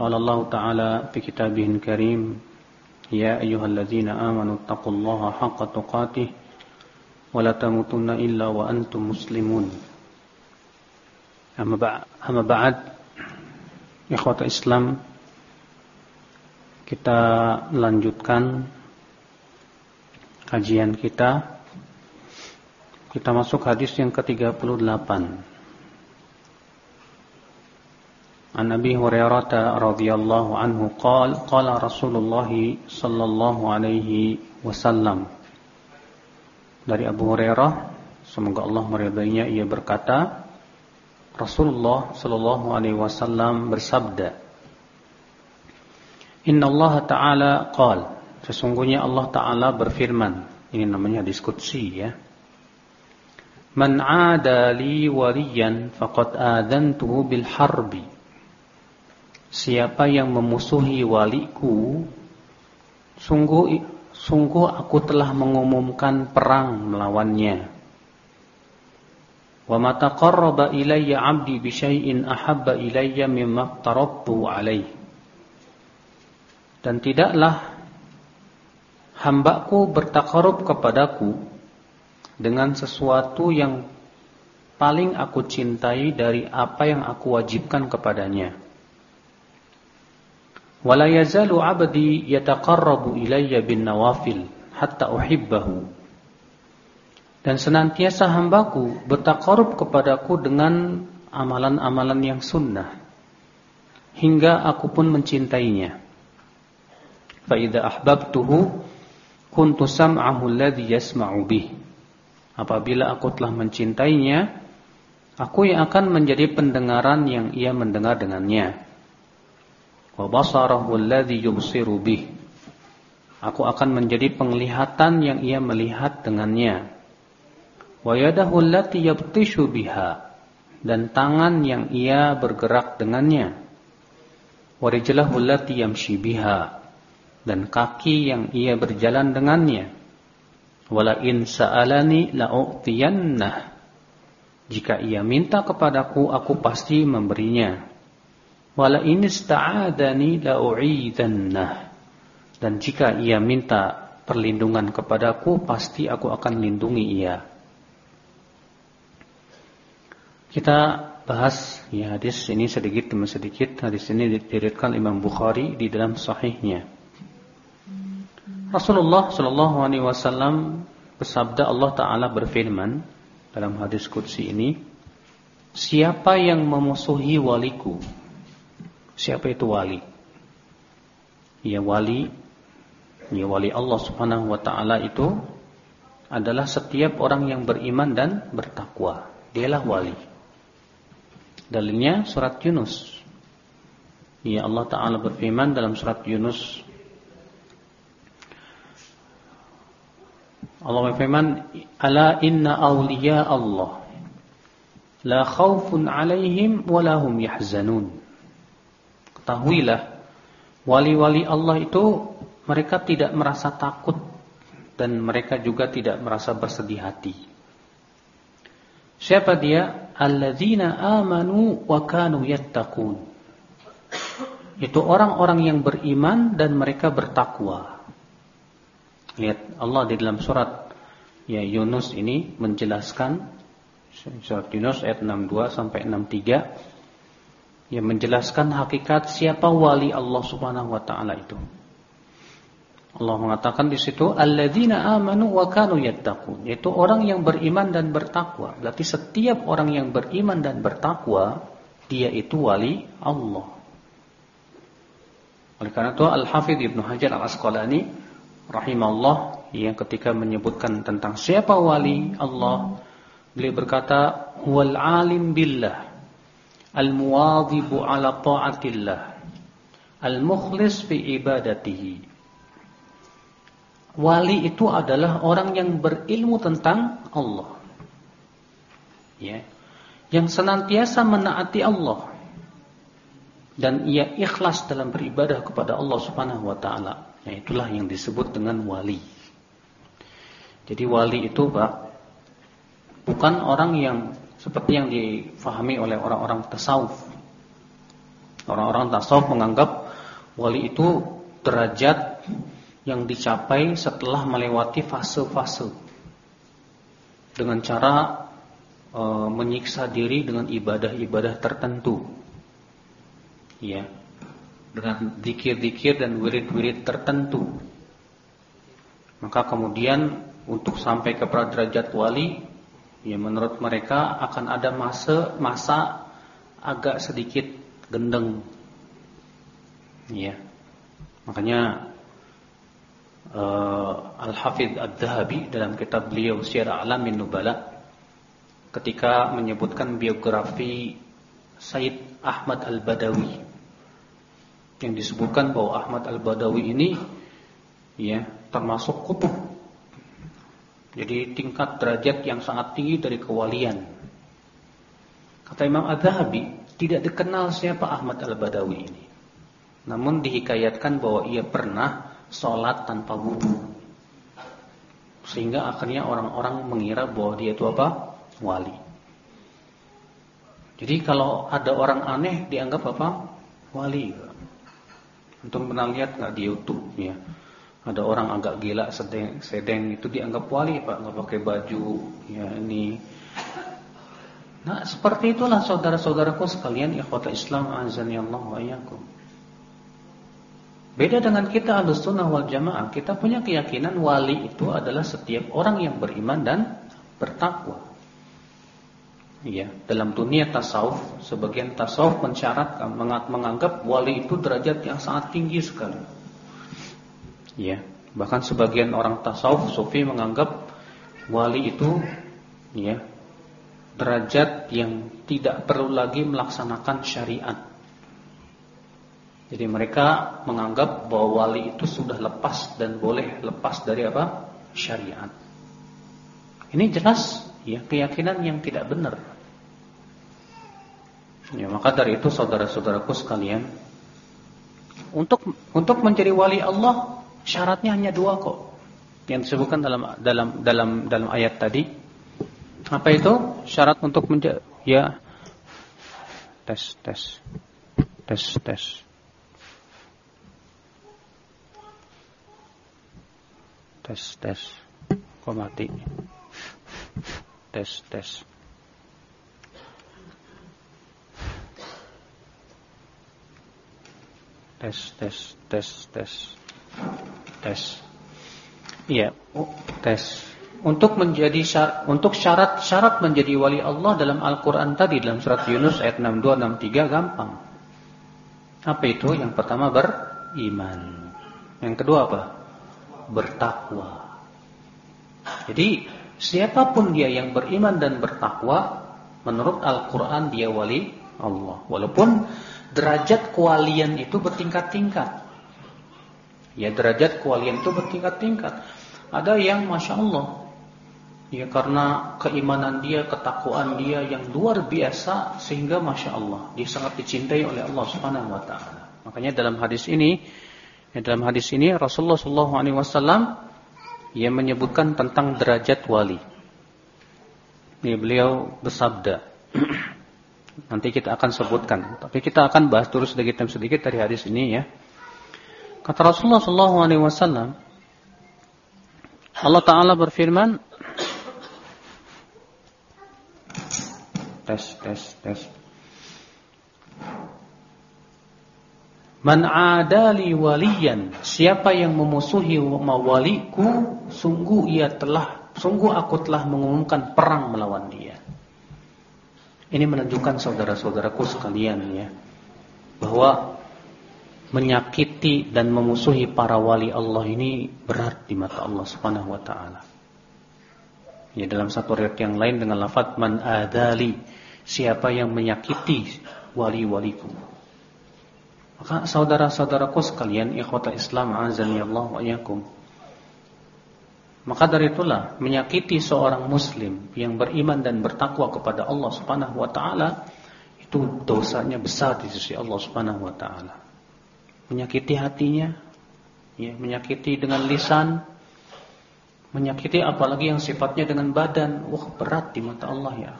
قال الله تعالى في كتابه الكريم يا أيها الذين آمنوا اتقوا الله حق تقاته ولا تموتن إلا وأنتم مسلمون أما بعد إخوة الإسلام kita lanjutkan kajian kita kita masuk hadis yang ke-38 An Nabi Hurairah radhiyallahu anhu qala qala Rasulullah sallallahu alaihi wasallam. Dari Abu Hurairah semoga Allah meridainya ia berkata Rasulullah sallallahu alaihi wasallam bersabda Inna Allah Ta'ala qal. Sesungguhnya Allah Ta'ala berfirman. Ini namanya diskusi ya. Man ada li waliyan faqad adantuhu bil harbi Siapa yang memusuhi waliku Sungguh sungguh aku telah mengumumkan perang melawannya Wa ma ilayya 'abdi bi syai'in ahabba ilayya mimma tarattu 'alaihi dan tidaklah hambaku bertakarub kepadaku dengan sesuatu yang paling aku cintai dari apa yang aku wajibkan kepadanya wala yazalu 'abdi yataqarrabu ilayya bin nawafil hatta uhibbahu." Dan senantiasa hambaku bertakarub kepadaku dengan amalan-amalan yang sunnah hingga aku pun mencintainya. Fa idza ahbabtuhu kuntu sam'ahu alladhi yasma'u bih. Apabila aku telah mencintainya, aku yang akan menjadi pendengaran yang ia mendengar dengannya wa basarahu alladhi yubsiru bih aku akan menjadi penglihatan yang ia melihat dengannya wa yadahu allati yabtishu biha dan tangan yang ia bergerak dengannya wa rijlahu allati yamshi dan kaki yang ia berjalan dengannya. Wala in sa'alani la'u'tiyannah. Jika ia minta kepadaku, aku pasti memberinya. Wala in ista'adani la'u'idannah. Dan jika ia minta perlindungan kepadaku, pasti aku akan lindungi ia. Kita bahas ya hadis ini sedikit demi sedikit. Hadis ini diriwayatkan Imam Bukhari di dalam sahihnya. Rasulullah Shallallahu Alaihi Wasallam bersabda Allah Taala berfirman dalam hadis kudsi ini, siapa yang memusuhi waliku, siapa itu wali? Ya wali, ya wali Allah Subhanahu Wa Taala itu adalah setiap orang yang beriman dan bertakwa. Dialah wali. Dalilnya surat Yunus. Ya Allah Taala berfirman dalam surat Yunus Allah berfirman, "Ala inna awliya Allah la khaufun 'alaihim wa la yahzanun." Ketahuilah, wali-wali Allah itu mereka tidak merasa takut dan mereka juga tidak merasa bersedih hati. Siapa dia? Alladzina amanu wa kanu yattaqun. Itu orang-orang yang beriman dan mereka bertakwa. Lihat Allah di dalam surat ya Yunus ini menjelaskan surat Yunus ayat 62 sampai 63 yang menjelaskan hakikat siapa wali Allah Subhanahu wa taala itu. Allah mengatakan di situ alladzina amanu wa kanu yattaqun, yaitu orang yang beriman dan bertakwa. Berarti setiap orang yang beriman dan bertakwa dia itu wali Allah. Oleh karena itu Al-Hafidz Ibnu Hajar Al-Asqalani rahimahullah yang ketika menyebutkan tentang siapa wali Allah beliau berkata wal alim billah al-muwadhibu ala ta'atillah. Al-mukhlis fi ibadatihi. Wali itu adalah orang yang berilmu tentang Allah. Ya. Yang senantiasa menaati Allah. Dan ia ikhlas dalam beribadah kepada Allah Subhanahu wa taala. Ya, itulah yang disebut dengan wali. Jadi wali itu, Pak, bukan orang yang seperti yang difahami oleh orang-orang tasawuf. Orang-orang tasawuf menganggap wali itu derajat yang dicapai setelah melewati fase-fase dengan cara e, menyiksa diri dengan ibadah-ibadah tertentu ya dengan dikir-dikir dan wirid-wirid tertentu. Maka kemudian untuk sampai ke derajat wali, ya menurut mereka akan ada masa masa agak sedikit gendeng. Ya. Makanya uh, Al-Hafidh Ad-Dhahabi dalam kitab beliau Syiar Alamin Nubala ketika menyebutkan biografi Said Ahmad Al-Badawi yang disebutkan bahwa Ahmad Al-Badawi ini ya termasuk kutub. Jadi tingkat derajat yang sangat tinggi dari kewalian. Kata Imam Az-Zahabi, tidak dikenal siapa Ahmad Al-Badawi ini. Namun dihikayatkan bahwa ia pernah sholat tanpa wudhu. Sehingga akhirnya orang-orang mengira bahwa dia itu apa? Wali. Jadi kalau ada orang aneh dianggap apa? Wali. Untuk pernah lihat nggak di YouTube ya? Ada orang agak gila sedeng, sedeng itu dianggap wali pak nggak pakai baju ya ini. Nah seperti itulah saudara-saudaraku sekalian ikhwata Islam azani Allah wa. Beda dengan kita al-sunnah wal jamaah, kita punya keyakinan wali itu adalah setiap orang yang beriman dan bertakwa. Ya, dalam dunia tasawuf, sebagian tasawuf mensyaratkan menganggap wali itu derajat yang sangat tinggi sekali. Ya, bahkan sebagian orang tasawuf sufi menganggap wali itu ya derajat yang tidak perlu lagi melaksanakan syariat. Jadi mereka menganggap bahwa wali itu sudah lepas dan boleh lepas dari apa? syariat. Ini jelas ya keyakinan yang tidak benar. Ya, maka dari itu saudara-saudaraku sekalian, untuk untuk menjadi wali Allah syaratnya hanya dua kok. Yang disebutkan dalam dalam dalam dalam ayat tadi. Apa itu? Syarat untuk menjadi ya tes tes tes tes. Tes tes. Kok mati? Tes tes. tes tes tes tes tes iya tes untuk menjadi syarat, untuk syarat-syarat menjadi wali Allah dalam Al-Qur'an tadi dalam surat Yunus ayat 62 63 gampang. Apa itu? Yang pertama beriman. Yang kedua apa? Bertakwa. Jadi siapa pun dia yang beriman dan bertakwa menurut Al-Qur'an dia wali Allah. Walaupun derajat kewalian itu bertingkat-tingkat. Ya derajat kewalian itu bertingkat-tingkat. Ada yang masya Allah, ya karena keimanan dia, ketakwaan dia yang luar biasa sehingga masya Allah dia sangat dicintai oleh Allah Subhanahu Wa Taala. Makanya dalam hadis ini, ya dalam hadis ini Rasulullah Shallallahu Alaihi Wasallam yang menyebutkan tentang derajat wali. Ini beliau bersabda. Nanti kita akan sebutkan. Tapi kita akan bahas terus sedikit demi sedikit dari hadis ini ya. Kata Rasulullah sallallahu alaihi wasallam Allah taala berfirman tes tes tes. Man adali waliyan Siapa yang memusuhi waliku Sungguh ia telah Sungguh aku telah mengumumkan perang melawan dia. Ini menunjukkan saudara-saudaraku sekalian ya bahwa menyakiti dan memusuhi para wali Allah ini berat di mata Allah Subhanahu wa taala. Ya dalam satu riwayat yang lain dengan lafaz man adali siapa yang menyakiti wali-waliku. Maka saudara-saudaraku sekalian, ikhwata Islam azani Allah wa iyakum. Maka dari itulah menyakiti seorang muslim yang beriman dan bertakwa kepada Allah Subhanahu wa taala itu dosanya besar di sisi Allah Subhanahu wa taala. Menyakiti hatinya, ya, menyakiti dengan lisan, menyakiti apalagi yang sifatnya dengan badan, wah berat di mata Allah ya.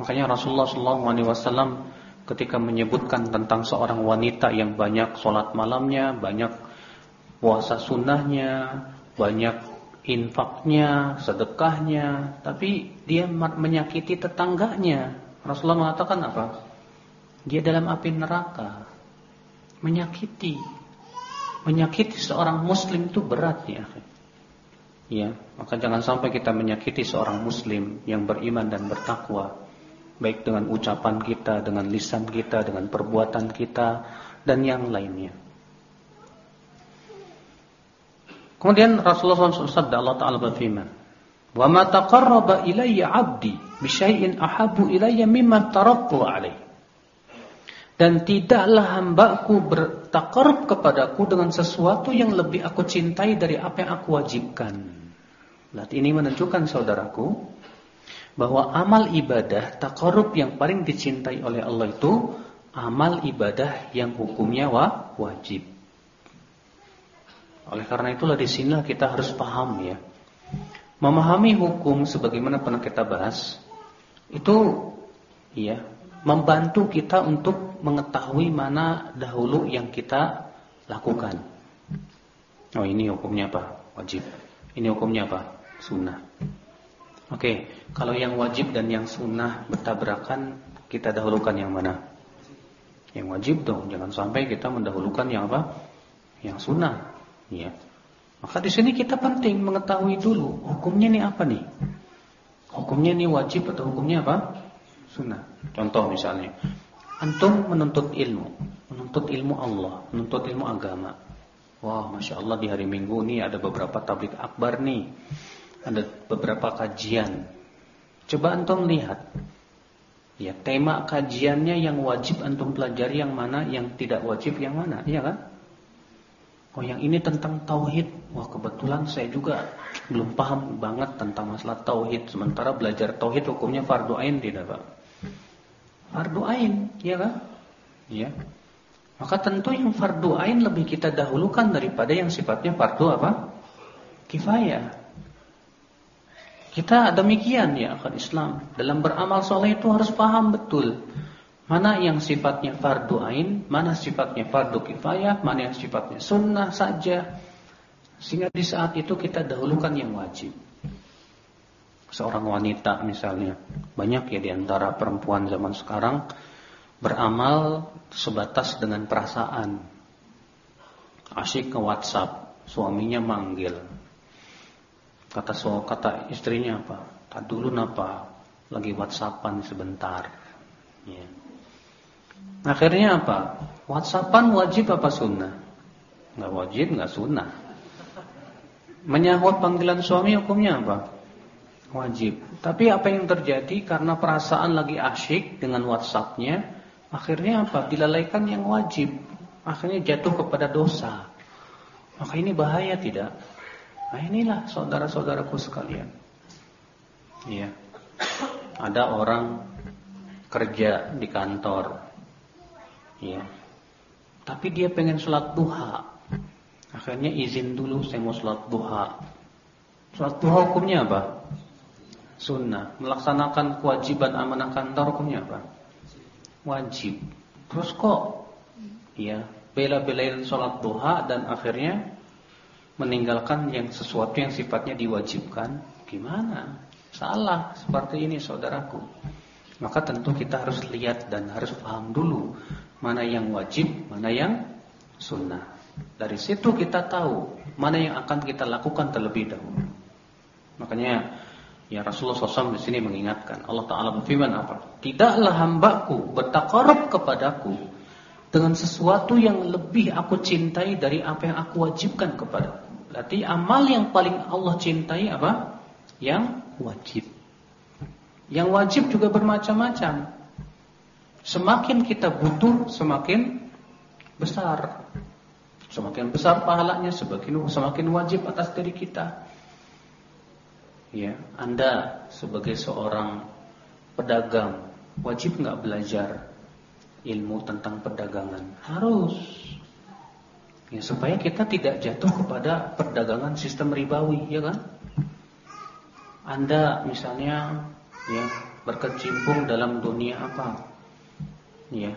Makanya Rasulullah SAW ketika menyebutkan tentang seorang wanita yang banyak sholat malamnya, banyak puasa sunnahnya, banyak infaknya, sedekahnya, tapi dia menyakiti tetangganya. Rasulullah mengatakan apa? Dia dalam api neraka. Menyakiti. Menyakiti seorang muslim itu berat ya. Ya, maka jangan sampai kita menyakiti seorang muslim yang beriman dan bertakwa. Baik dengan ucapan kita, dengan lisan kita, dengan perbuatan kita dan yang lainnya. Kemudian Rasulullah SAW sabda Allah Taala berfirman, "Wa ma taqarraba ilayya 'abdi bi syai'in ahabbu ilayya mimma taraktu 'alaihi." Dan tidaklah hambaku bertakarub kepadaku dengan sesuatu yang lebih aku cintai dari apa yang aku wajibkan. Berarti ini menunjukkan saudaraku bahwa amal ibadah takarub yang paling dicintai oleh Allah itu amal ibadah yang hukumnya wajib. Oleh karena itulah di sini kita harus paham ya. Memahami hukum sebagaimana pernah kita bahas itu ya membantu kita untuk mengetahui mana dahulu yang kita lakukan. Oh ini hukumnya apa? Wajib. Ini hukumnya apa? Sunnah. Oke, kalau yang wajib dan yang sunnah bertabrakan, kita dahulukan yang mana? Yang wajib dong, jangan sampai kita mendahulukan yang apa? Yang sunnah. Ya. Maka di sini kita penting mengetahui dulu hukumnya ini apa nih? Hukumnya ini wajib atau hukumnya apa? Sunnah. Contoh misalnya, antum menuntut ilmu, menuntut ilmu Allah, menuntut ilmu agama. Wah, masya Allah di hari Minggu ini ada beberapa tablik akbar nih, ada beberapa kajian. Coba antum lihat, ya tema kajiannya yang wajib antum pelajari yang mana, yang tidak wajib yang mana, iya kan? Oh yang ini tentang tauhid. Wah kebetulan saya juga belum paham banget tentang masalah tauhid. Sementara belajar tauhid hukumnya fardu ain tidak pak? Fardu ain, ya kan? Ya. Maka tentu yang fardu ain lebih kita dahulukan daripada yang sifatnya fardu apa? Kifayah. Kita demikian ya akan Islam. Dalam beramal soleh itu harus paham betul. Mana yang sifatnya fardu ain, mana sifatnya fardu kifayah, mana yang sifatnya sunnah saja. Sehingga di saat itu kita dahulukan yang wajib. Seorang wanita misalnya, banyak ya di antara perempuan zaman sekarang beramal sebatas dengan perasaan. Asyik ke WhatsApp, suaminya manggil. Kata so, kata istrinya apa? Tak dulu napa? Lagi WhatsAppan sebentar. Ya. Akhirnya apa? Whatsappan wajib apa sunnah? Nggak wajib, nggak sunnah. Menyahut panggilan suami hukumnya apa? Wajib. Tapi apa yang terjadi karena perasaan lagi asyik dengan WhatsAppnya, akhirnya apa? Dilalaikan yang wajib. Akhirnya jatuh kepada dosa. Maka ini bahaya tidak? Nah inilah saudara-saudaraku sekalian. Iya. Ada orang kerja di kantor ya. Tapi dia pengen sholat duha. Akhirnya izin dulu saya mau sholat duha. Sholat duha hukumnya apa? Sunnah. Melaksanakan kewajiban amanah kantor hukumnya apa? Wajib. Terus kok ya bela-belain sholat duha dan akhirnya meninggalkan yang sesuatu yang sifatnya diwajibkan? Gimana? Salah seperti ini saudaraku. Maka tentu kita harus lihat dan harus paham dulu mana yang wajib, mana yang sunnah. Dari situ kita tahu mana yang akan kita lakukan terlebih dahulu. Makanya ya Rasulullah SAW di sini mengingatkan Allah Taala berfirman apa? Tidaklah hambaku bertakarub kepadaku dengan sesuatu yang lebih aku cintai dari apa yang aku wajibkan kepada. Berarti amal yang paling Allah cintai apa? Yang wajib. Yang wajib juga bermacam-macam. Semakin kita butuh, semakin besar. Semakin besar pahalanya, semakin semakin wajib atas diri kita. Ya, Anda sebagai seorang pedagang wajib nggak belajar ilmu tentang perdagangan? Harus. Ya, supaya kita tidak jatuh kepada perdagangan sistem ribawi, ya kan? Anda misalnya ya berkecimpung dalam dunia apa? Ya,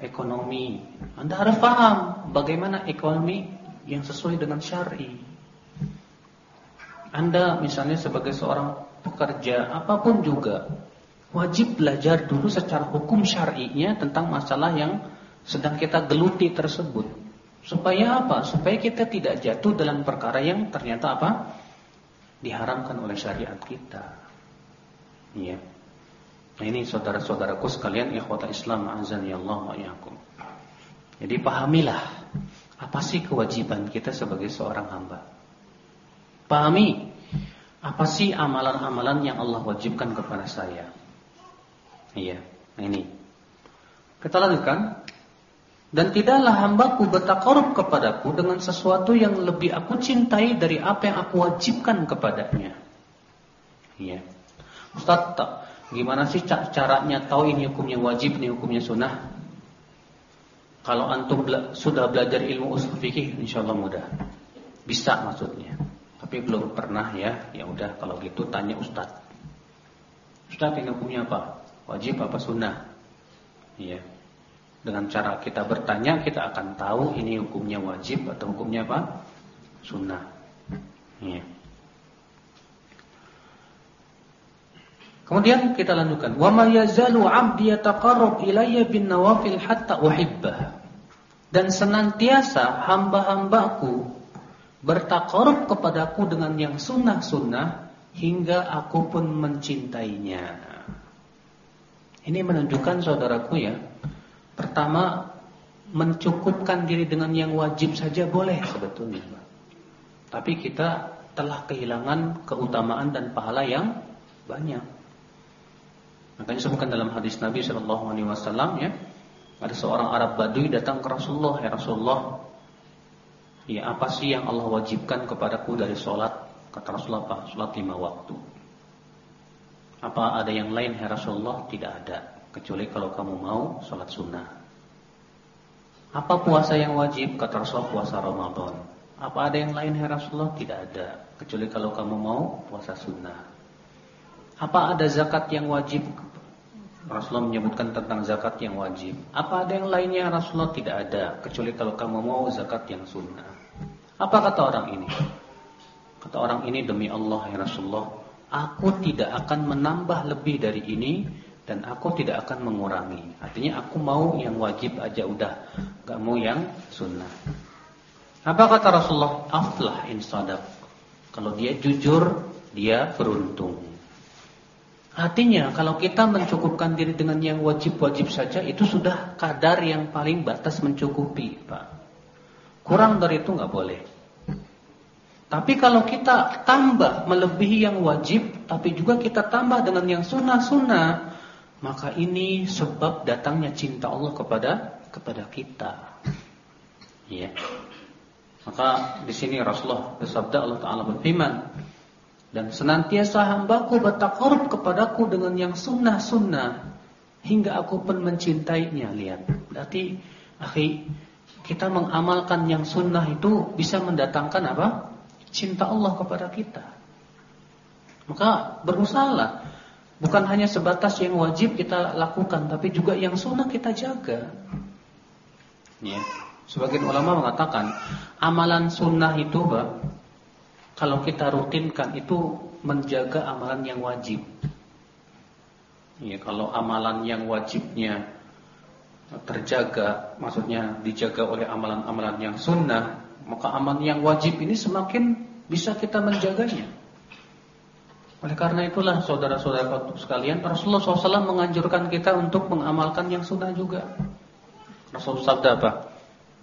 ekonomi. Anda harus paham bagaimana ekonomi yang sesuai dengan syar'i. Anda misalnya sebagai seorang pekerja apa pun juga wajib belajar dulu secara hukum syar'inya tentang masalah yang sedang kita geluti tersebut. Supaya apa? Supaya kita tidak jatuh dalam perkara yang ternyata apa? diharamkan oleh syariat kita. Ya. Nah ini saudara-saudaraku sekalian ikhwata Islam azan ya Allah wa Jadi pahamilah apa sih kewajiban kita sebagai seorang hamba. Pahami apa sih amalan-amalan yang Allah wajibkan kepada saya. Iya, nah ini. Kita lanjutkan. Dan tidaklah hambaku bertakarub kepadaku dengan sesuatu yang lebih aku cintai dari apa yang aku wajibkan kepadanya. Iya. Ustaz, gimana sih caranya tahu ini hukumnya wajib, ini hukumnya sunnah? Kalau antum sudah belajar ilmu usul fikih, insyaallah mudah. Bisa maksudnya tapi belum pernah ya, ya udah kalau gitu tanya Ustaz. Ustaz ini hukumnya apa? Wajib apa sunnah? Iya. Dengan cara kita bertanya kita akan tahu ini hukumnya wajib atau hukumnya apa? Sunnah. Iya. Kemudian kita lanjutkan, wa ma yazalu 'abdi yataqarrab ilayya bin nawafil hatta uhibbah. Dan senantiasa hamba-hambaku bertakarub kepadaku dengan yang sunnah-sunnah hingga aku pun mencintainya. Ini menunjukkan saudaraku ya. Pertama, mencukupkan diri dengan yang wajib saja boleh sebetulnya. Tapi kita telah kehilangan keutamaan dan pahala yang banyak. Makanya disebutkan dalam hadis Nabi Shallallahu Alaihi Wasallam ya, ada seorang Arab Badui datang ke Rasulullah, ya Rasulullah, Ya apa sih yang Allah wajibkan kepadaku dari sholat Kata Rasulullah apa? Sholat lima waktu Apa ada yang lain ya Rasulullah? Tidak ada Kecuali kalau kamu mau sholat sunnah Apa puasa yang wajib? Kata Rasulullah puasa Ramadan Apa ada yang lain ya Rasulullah? Tidak ada Kecuali kalau kamu mau puasa sunnah Apa ada zakat yang wajib? Rasulullah menyebutkan tentang zakat yang wajib Apa ada yang lainnya Rasulullah? Tidak ada Kecuali kalau kamu mau zakat yang sunnah apa kata orang ini? Kata orang ini demi Allah ya Rasulullah, aku tidak akan menambah lebih dari ini dan aku tidak akan mengurangi. Artinya aku mau yang wajib aja udah, gak mau yang sunnah. Apa kata Rasulullah? Aflah in sadaq. Kalau dia jujur, dia beruntung. Artinya kalau kita mencukupkan diri dengan yang wajib-wajib saja itu sudah kadar yang paling batas mencukupi, Pak. Kurang dari itu nggak boleh. Tapi kalau kita tambah melebihi yang wajib, tapi juga kita tambah dengan yang sunnah-sunnah, maka ini sebab datangnya cinta Allah kepada kepada kita. Ya. Maka di sini Rasulullah bersabda Allah Taala berfirman, dan senantiasa hambaku bertakarub kepadaku dengan yang sunnah-sunnah hingga aku pun mencintainya. Lihat, berarti akhi kita mengamalkan yang sunnah itu bisa mendatangkan apa? Cinta Allah kepada kita. Maka berusahalah bukan hanya sebatas yang wajib kita lakukan, tapi juga yang sunnah kita jaga. Ya. Sebagian ulama mengatakan amalan sunnah itu, Pak, kalau kita rutinkan itu menjaga amalan yang wajib. Ya, kalau amalan yang wajibnya terjaga, maksudnya dijaga oleh amalan-amalan yang sunnah, maka amalan yang wajib ini semakin bisa kita menjaganya. Oleh karena itulah saudara-saudara sekalian, Rasulullah SAW menganjurkan kita untuk mengamalkan yang sunnah juga. Rasulullah sabda apa?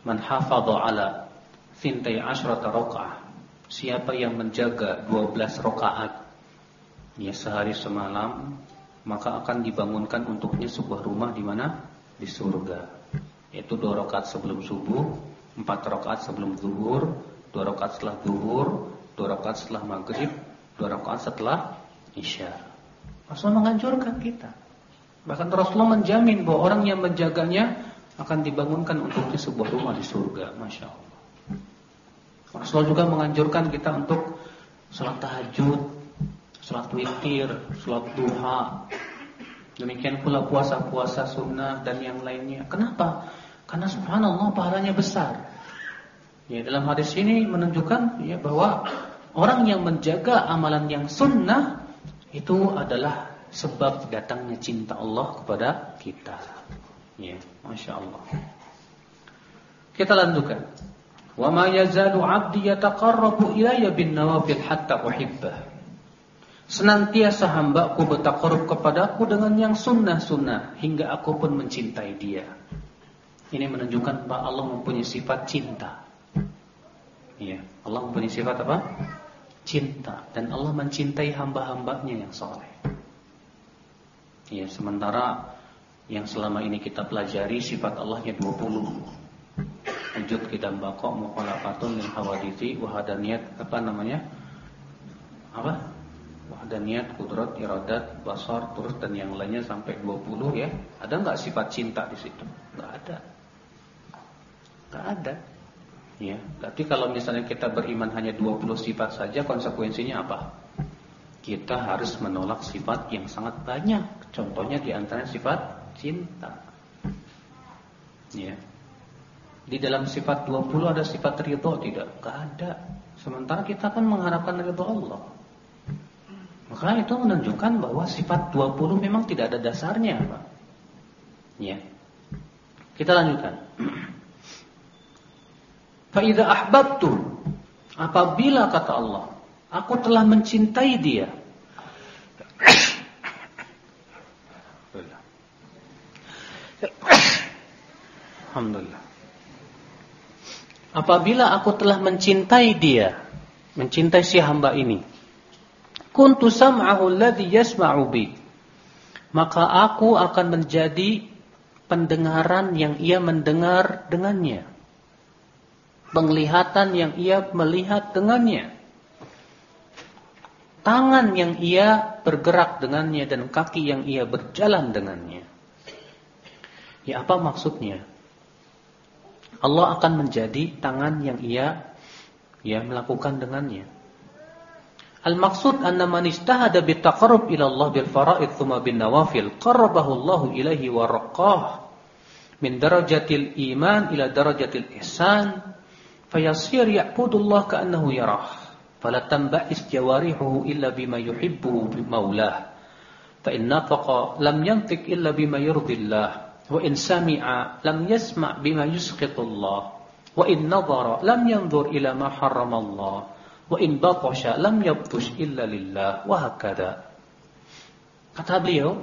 Man hafadha ala fintai ashrata roka'ah. Siapa yang menjaga 12 rakaat ya sehari semalam, maka akan dibangunkan untuknya sebuah rumah di mana? Di surga. Yaitu dua rakaat sebelum subuh, empat rakaat sebelum zuhur, dua rakaat setelah zuhur, dua rakaat setelah maghrib, dua rakaat setelah isya. Rasulullah menganjurkan kita. Bahkan Rasulullah menjamin bahwa orang yang menjaganya akan dibangunkan untuknya sebuah rumah di surga. Masya Allah. Rasulullah juga menganjurkan kita untuk sholat tahajud, Salat witir, salat duha. Demikian pula puasa-puasa sunnah dan yang lainnya. Kenapa? Karena subhanallah pahalanya besar. Ya, dalam hadis ini menunjukkan ya bahwa orang yang menjaga amalan yang sunnah itu adalah sebab datangnya cinta Allah kepada kita. Ya, masya Allah. Kita lanjutkan. Wa ma yazalu 'abdi yataqarrabu ilayya bin nawafil hatta uhibbah. Senantiasa hambaku bertakarub kepadaku dengan yang sunnah-sunnah hingga aku pun mencintai dia. Ini menunjukkan bahwa Allah mempunyai sifat cinta. Ya, Allah mempunyai sifat apa? Cinta dan Allah mencintai hamba-hambanya yang soleh. Ya, sementara yang selama ini kita pelajari sifat Allahnya 20. Wujud kita bakok mukhalaqatun lil hawaditsi wa hadaniyat apa namanya? Apa? wahdaniyat, kudrat, iradat, basar, terus dan yang lainnya sampai 20 ya. Ada nggak sifat cinta di situ? Nggak ada. Nggak ada. Ya, berarti kalau misalnya kita beriman hanya 20 sifat saja konsekuensinya apa? Kita harus menolak sifat yang sangat banyak. Contohnya di antara sifat cinta. Ya. Di dalam sifat 20 ada sifat ridho tidak? Enggak ada. Sementara kita kan mengharapkan ridho Allah. Maka itu menunjukkan bahwa sifat 20 memang tidak ada dasarnya, Pak. Ya. Kita lanjutkan. Fa idza ahbabtu apabila kata Allah, aku telah mencintai dia. Alhamdulillah. Apabila aku telah mencintai dia, mencintai si hamba ini, kuntu sam'ahu alladhi yasma'u bi maka aku akan menjadi pendengaran yang ia mendengar dengannya penglihatan yang ia melihat dengannya. Tangan yang ia bergerak dengannya dan kaki yang ia berjalan dengannya. Ya apa maksudnya? Allah akan menjadi tangan yang ia ya melakukan dengannya. Al-maksud anna man istahada bitaqarrub ila Allah bil fara'id thumma bin nawafil qarrabahu Allah ilaihi wa raqqah min darajatil iman ila darajatil ihsan fayasir ya'budullah ka'annahu yarah. Fala tanba'is jawarihuhu illa bima yuhibbu maulah. Fa in nafaqa lam yantiq illa bima yurdillah. Wa in sami'a lam yasma' bima yusqitullah. Wa in nadhara lam yanzur ila ma harrama Allah Wa in batasha lam yabtush illa lillah. Wa hakada. Kata beliau,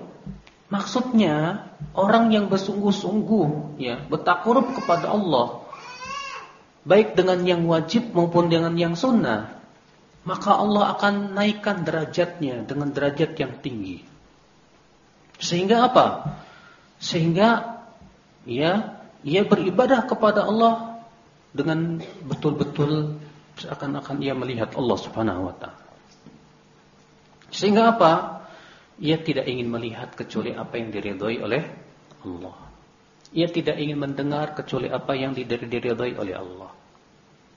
maksudnya orang yang bersungguh-sungguh ya, bertakarub kepada Allah baik dengan yang wajib maupun dengan yang sunnah, maka Allah akan naikkan derajatnya dengan derajat yang tinggi. Sehingga apa? Sehingga ya, ia beribadah kepada Allah dengan betul-betul seakan-akan ia melihat Allah Subhanahu wa taala. Sehingga apa? Ia tidak ingin melihat kecuali apa yang diridhoi oleh Allah. Ia tidak ingin mendengar kecuali apa yang diridhoi oleh Allah.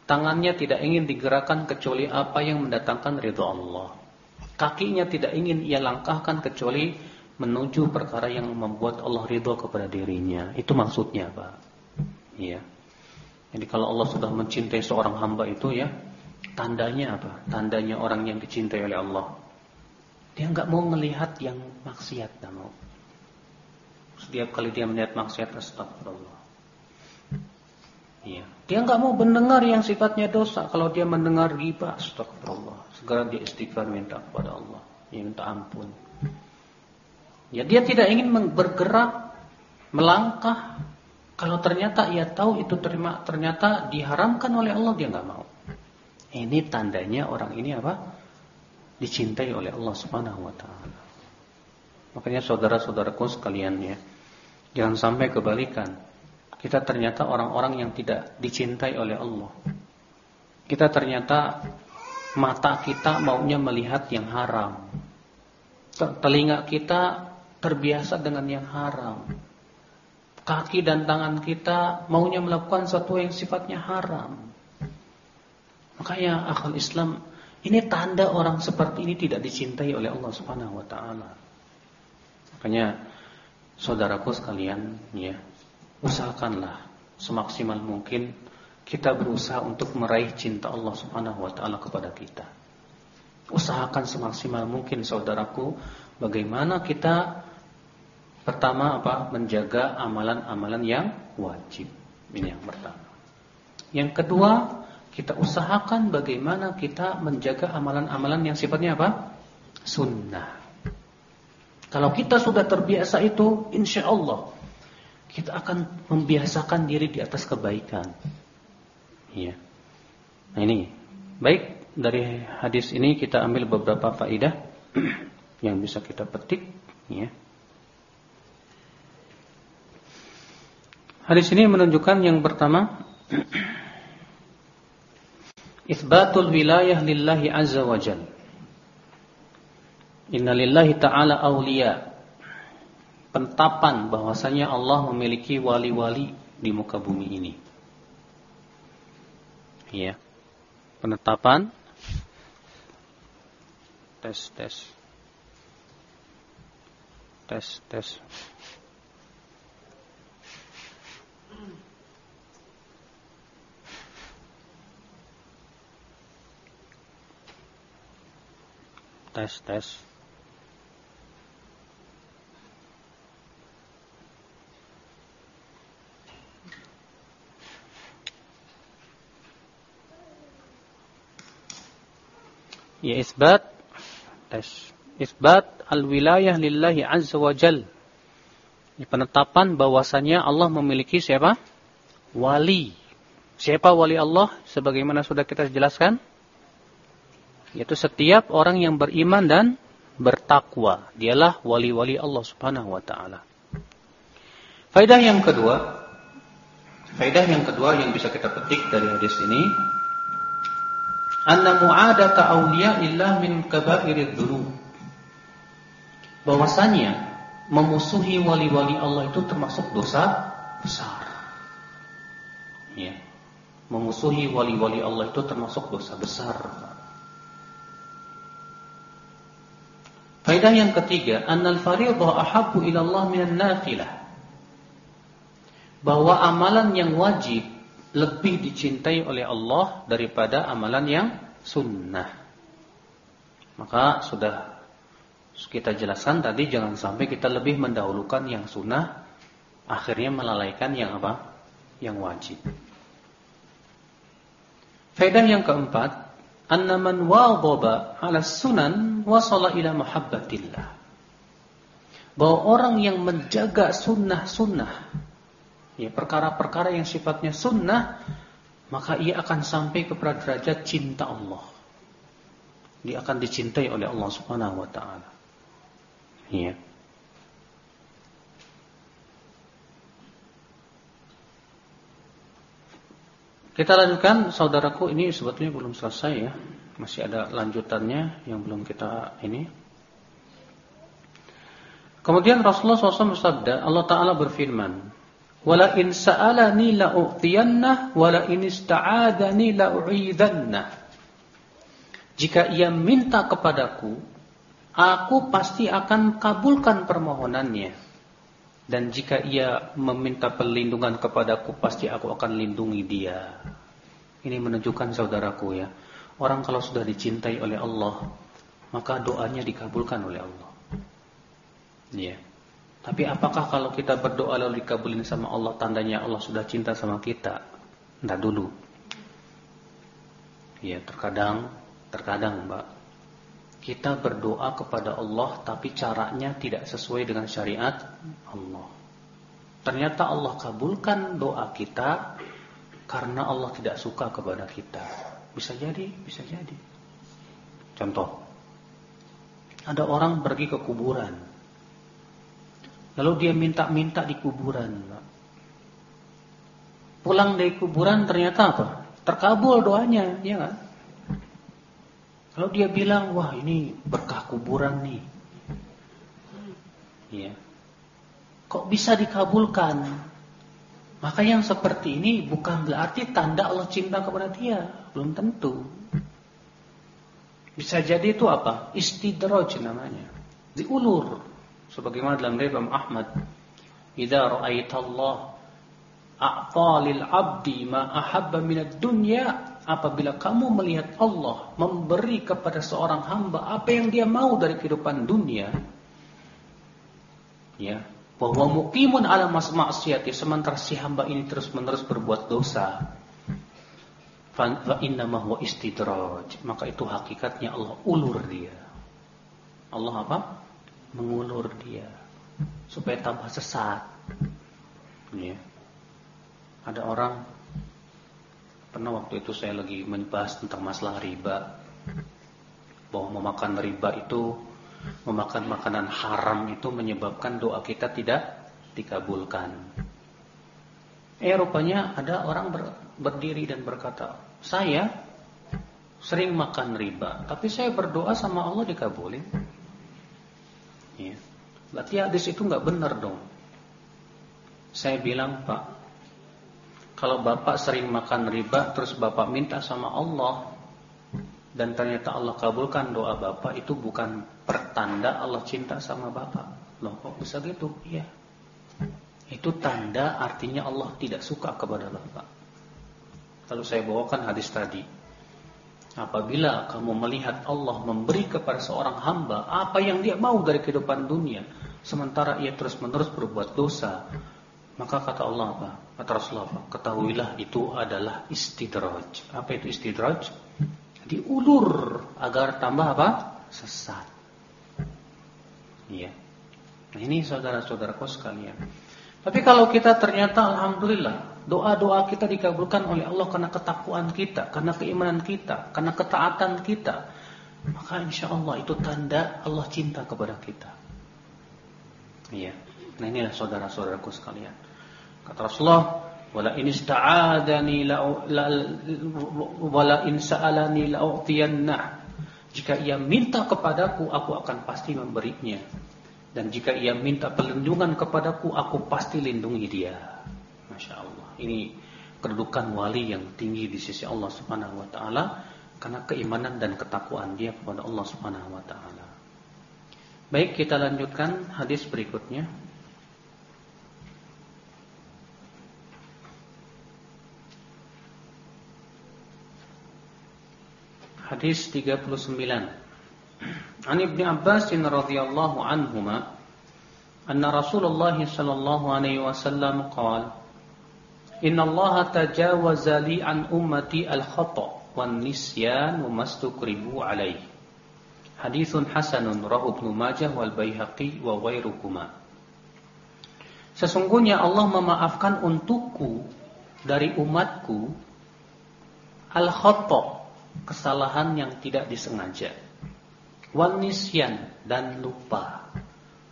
Tangannya tidak ingin digerakkan kecuali apa yang mendatangkan ridho Allah. Kakinya tidak ingin ia langkahkan kecuali menuju perkara yang membuat Allah ridho kepada dirinya. Itu maksudnya, Pak. Iya. Jadi kalau Allah sudah mencintai seorang hamba itu ya, tandanya apa? Tandanya orang yang dicintai oleh Allah. Dia nggak mau melihat yang maksiat, nggak mau. Setiap kali dia melihat maksiat, astagfirullah. Iya. Dia nggak mau mendengar yang sifatnya dosa. Kalau dia mendengar ghibah, astagfirullah. Segera dia istighfar minta kepada Allah. Ya minta ampun. Ya dia tidak ingin bergerak, melangkah kalau ternyata ia tahu itu terima, ternyata diharamkan oleh Allah dia nggak mau. Ini tandanya orang ini apa? Dicintai oleh Allah Subhanahu wa taala. Makanya saudara-saudaraku sekalian ya, jangan sampai kebalikan. Kita ternyata orang-orang yang tidak dicintai oleh Allah. Kita ternyata mata kita maunya melihat yang haram. Telinga kita terbiasa dengan yang haram. Kaki dan tangan kita maunya melakukan sesuatu yang sifatnya haram. Makanya akal Islam ini tanda orang seperti ini tidak dicintai oleh Allah Subhanahu wa taala. Makanya saudaraku sekalian, ya, usahakanlah semaksimal mungkin kita berusaha untuk meraih cinta Allah Subhanahu wa taala kepada kita. Usahakan semaksimal mungkin saudaraku bagaimana kita pertama apa? menjaga amalan-amalan yang wajib. Ini yang pertama. Yang kedua, kita usahakan bagaimana kita menjaga amalan-amalan yang sifatnya apa? Sunnah. Kalau kita sudah terbiasa itu, insya Allah kita akan membiasakan diri di atas kebaikan. Ya. Nah ini, baik dari hadis ini kita ambil beberapa faidah yang bisa kita petik. Ya. Hadis ini menunjukkan yang pertama, isbatul wilayah lillahi azza wa jalla. Innalillahi ta'ala awliya Pentapan bahwasanya Allah memiliki wali-wali di muka bumi ini. Ya Penetapan. Tes, tes. Tes, tes. Tes, tes ya isbat. Tes isbat al-wilayah lillahi azza wa jal. Penetapan bahwasanya Allah memiliki siapa? Wali. Siapa wali Allah? Sebagaimana sudah kita jelaskan. Yaitu setiap orang yang beriman dan bertakwa. Dialah wali-wali Allah Subhanahu wa taala. Faidah yang kedua. Faidah yang kedua yang bisa kita petik dari hadis ini anna mu'adata awliya'illah min kaba'irid dhunub. Bahwasanya memusuhi wali-wali Allah itu termasuk dosa besar. Ya. Memusuhi wali-wali Allah itu termasuk dosa besar. Faedah yang ketiga, annal fariidhah ahabbu ila Allah minan nafilah. Bahwa amalan yang wajib lebih dicintai oleh Allah daripada amalan yang sunnah. Maka sudah kita jelaskan tadi jangan sampai kita lebih mendahulukan yang sunnah akhirnya melalaikan yang apa? Yang wajib. Faedah yang keempat, anna man wadhaba 'ala sunan wasala ila mahabbatillah. Bahwa orang yang menjaga sunnah-sunnah ya perkara-perkara yang sifatnya sunnah maka ia akan sampai kepada derajat cinta Allah. Dia akan dicintai oleh Allah Subhanahu wa taala. Ya. Kita lanjutkan saudaraku ini sebetulnya belum selesai ya. Masih ada lanjutannya yang belum kita ini. Kemudian Rasulullah SAW bersabda Allah Ta'ala berfirman Wala in sa'alani la'u'tiyannah wala in ista'adani la'u'idannah. Jika ia minta kepadaku, aku pasti akan kabulkan permohonannya. Dan jika ia meminta perlindungan kepadaku, pasti aku akan lindungi dia. Ini menunjukkan saudaraku ya, orang kalau sudah dicintai oleh Allah, maka doanya dikabulkan oleh Allah. Ya. Yeah. Tapi apakah kalau kita berdoa lalu dikabulin sama Allah tandanya Allah sudah cinta sama kita? Tidak dulu. Ya terkadang, terkadang mbak, kita berdoa kepada Allah tapi caranya tidak sesuai dengan syariat Allah. Ternyata Allah kabulkan doa kita karena Allah tidak suka kepada kita. Bisa jadi, bisa jadi. Contoh, ada orang pergi ke kuburan Lalu dia minta-minta di kuburan. Pulang dari kuburan ternyata apa? Terkabul doanya, ya kan? Kalau dia bilang, wah ini berkah kuburan nih. Ya. Kok bisa dikabulkan? Maka yang seperti ini bukan berarti tanda Allah cinta kepada dia. Belum tentu. Bisa jadi itu apa? Istidraj namanya. Diulur. Sebagaimana dalam riwayat Ahmad, "Idza ra'aita Allah a'ta lil 'abdi ma ahabba minad dunya" Apabila kamu melihat Allah memberi kepada seorang hamba apa yang dia mau dari kehidupan dunia, ya, bahwa mukimun ala maksiati sementara si hamba ini terus menerus berbuat dosa, fa inna ma huwa istidraj, maka itu hakikatnya Allah ulur dia. Allah apa? Mengulur dia supaya tambah sesat. Ya. Ada orang pernah waktu itu saya lagi membahas tentang masalah riba bahwa memakan riba itu memakan makanan haram itu menyebabkan doa kita tidak dikabulkan. Eh rupanya ada orang ber, berdiri dan berkata, "Saya sering makan riba, tapi saya berdoa sama Allah dikabulin." Ya. Berarti hadis itu nggak benar dong. Saya bilang Pak, kalau Bapak sering makan riba terus Bapak minta sama Allah dan ternyata Allah kabulkan doa Bapak itu bukan pertanda Allah cinta sama Bapak. Loh kok bisa gitu? Iya. Itu tanda artinya Allah tidak suka kepada Bapak. Lalu saya bawakan hadis tadi. Apabila kamu melihat Allah memberi kepada seorang hamba apa yang dia mau dari kehidupan dunia, sementara ia terus-menerus berbuat dosa, maka kata Allah apa? Kata Rasulullah apa? Ketahuilah itu adalah istidraj. Apa itu istidraj? Diulur agar tambah apa? Sesat. Iya. Nah ini saudara-saudaraku sekalian. Tapi kalau kita ternyata alhamdulillah Doa-doa kita dikabulkan oleh Allah karena ketakwaan kita, karena keimanan kita, karena ketaatan kita. Maka insya Allah itu tanda Allah cinta kepada kita. Iya. Nah inilah saudara-saudaraku sekalian. Kata Rasulullah, "Wala in ista'adani la wala in sa'alani la'utiyanna." Jika ia minta kepadaku, aku akan pasti memberinya. Dan jika ia minta perlindungan kepadaku, aku pasti lindungi dia. Ini kedudukan wali yang tinggi di sisi Allah Subhanahu wa taala karena keimanan dan ketakwaan dia kepada Allah Subhanahu wa taala. Baik, kita lanjutkan hadis berikutnya. Hadis 39. An Ibnu Abbas radhiyallahu anhuma anna Rasulullah sallallahu alaihi wasallam qala Inna Allah tajawaza li an ummati al-khata' wan nisyan wa mastukribu alaih. Hadithun hasanun rahu Ibnu Majah wal Baihaqi wa wairukuma. Sesungguhnya Allah memaafkan untukku dari umatku al-khata' kesalahan yang tidak disengaja. Wan nisyan dan lupa.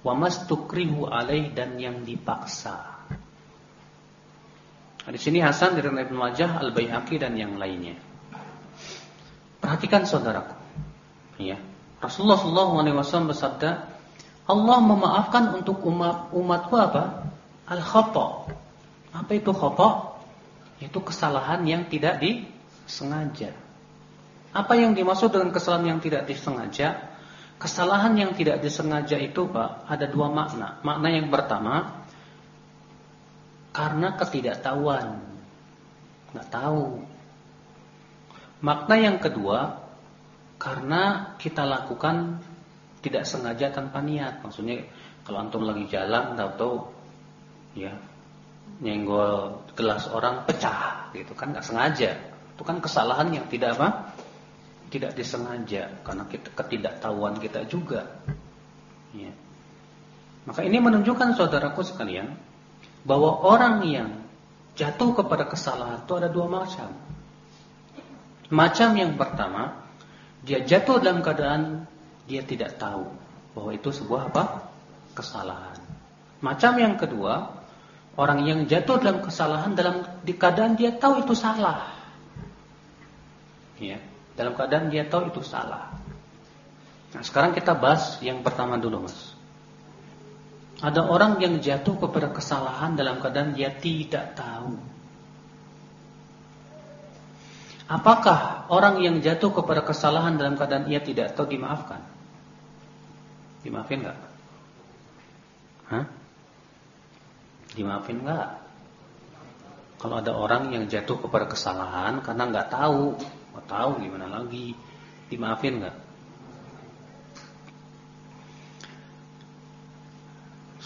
Wa mastukrihu alaih dan yang dipaksa. Di sini Hasan dari Ibnu Majah, Al Baihaqi dan yang lainnya. Perhatikan saudaraku. Ya. Rasulullah SAW bersabda, Allah memaafkan untuk umat umatku apa? Al khata. Apa itu khata? Itu kesalahan yang tidak disengaja. Apa yang dimaksud dengan kesalahan yang tidak disengaja? Kesalahan yang tidak disengaja itu Pak, ada dua makna. Makna yang pertama, karena ketidaktahuan. Nggak tahu. Makna yang kedua, karena kita lakukan tidak sengaja tanpa niat. Maksudnya kalau antum lagi jalan tahu-tahu ya nyenggol gelas orang pecah gitu kan nggak sengaja. Itu kan kesalahan yang tidak apa? Tidak disengaja karena kita ketidaktahuan kita juga. Ya. Maka ini menunjukkan saudaraku sekalian bahwa orang yang jatuh kepada kesalahan itu ada dua macam. Macam yang pertama, dia jatuh dalam keadaan dia tidak tahu bahwa itu sebuah apa? kesalahan. Macam yang kedua, orang yang jatuh dalam kesalahan dalam di keadaan dia tahu itu salah. Ya, dalam keadaan dia tahu itu salah. Nah, sekarang kita bahas yang pertama dulu, Mas. Ada orang yang jatuh kepada kesalahan dalam keadaan dia tidak tahu. Apakah orang yang jatuh kepada kesalahan dalam keadaan ia tidak tahu dimaafkan? Dimaafin enggak? Hah? Dimaafin enggak? Kalau ada orang yang jatuh kepada kesalahan karena enggak tahu, enggak tahu gimana lagi, dimaafin enggak?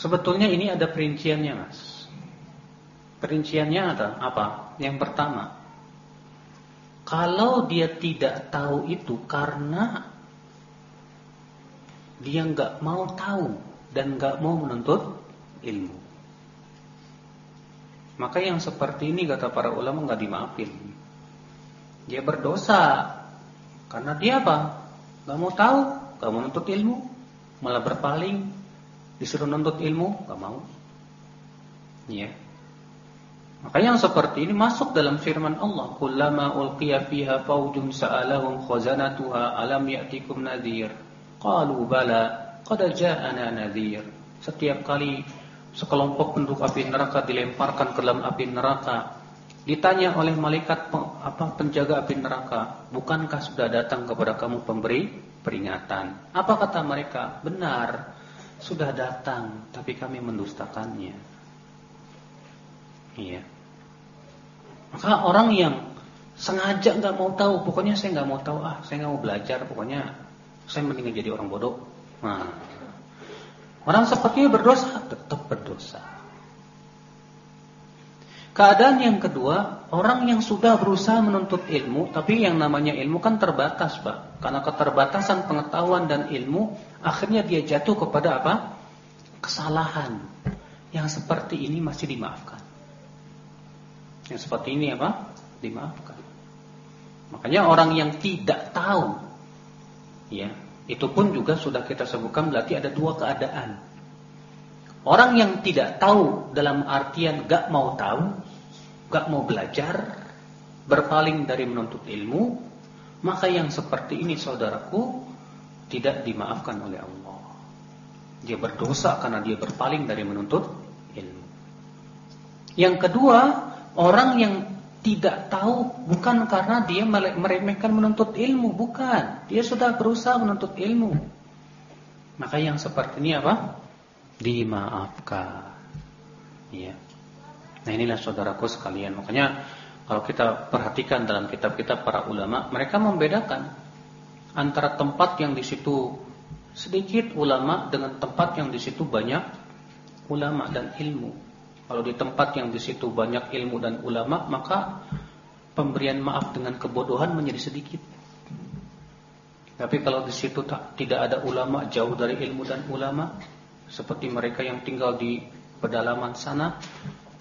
Sebetulnya ini ada perinciannya, Mas. Perinciannya ada apa? Yang pertama, kalau dia tidak tahu itu karena dia nggak mau tahu dan nggak mau menuntut ilmu. Maka yang seperti ini kata para ulama nggak dimaafin. Dia berdosa karena dia apa? Nggak mau tahu, nggak mau menuntut ilmu, malah berpaling Disuruh nuntut ilmu, gak mau. Ya. Maka yang seperti ini masuk dalam firman Allah, "Kullama ulqiya fiha faujun sa'alahum khazanatuha alam ya'tikum nadhir?" Qalu bala, qad ja'ana nadhir. Setiap kali sekelompok penduduk api neraka dilemparkan ke dalam api neraka, ditanya oleh malaikat apa penjaga api neraka, "Bukankah sudah datang kepada kamu pemberi peringatan?" Apa kata mereka? "Benar." Sudah datang, tapi kami mendustakannya. Iya. Maka orang yang sengaja nggak mau tahu, pokoknya saya nggak mau tahu, ah saya nggak mau belajar, pokoknya saya mendingan jadi orang bodoh. Nah, orang sepertinya berdosa, tetap berdosa. Keadaan yang kedua, orang yang sudah berusaha menuntut ilmu, tapi yang namanya ilmu kan terbatas, Pak. Karena keterbatasan pengetahuan dan ilmu, akhirnya dia jatuh kepada apa? Kesalahan. Yang seperti ini masih dimaafkan. Yang seperti ini apa? Dimaafkan. Makanya orang yang tidak tahu, ya, itu pun juga sudah kita sebutkan berarti ada dua keadaan. Orang yang tidak tahu dalam artian gak mau tahu, gak mau belajar, berpaling dari menuntut ilmu, maka yang seperti ini saudaraku tidak dimaafkan oleh Allah. Dia berdosa karena dia berpaling dari menuntut ilmu. Yang kedua, orang yang tidak tahu bukan karena dia meremehkan menuntut ilmu, bukan. Dia sudah berusaha menuntut ilmu. Maka yang seperti ini apa? Dimaafkan. Ya. Nah inilah saudaraku sekalian. Makanya kalau kita perhatikan dalam kitab-kitab para ulama, mereka membedakan antara tempat yang di situ sedikit ulama dengan tempat yang di situ banyak ulama dan ilmu. Kalau di tempat yang di situ banyak ilmu dan ulama, maka pemberian maaf dengan kebodohan menjadi sedikit. Tapi kalau di situ tak, tidak ada ulama, jauh dari ilmu dan ulama, seperti mereka yang tinggal di pedalaman sana,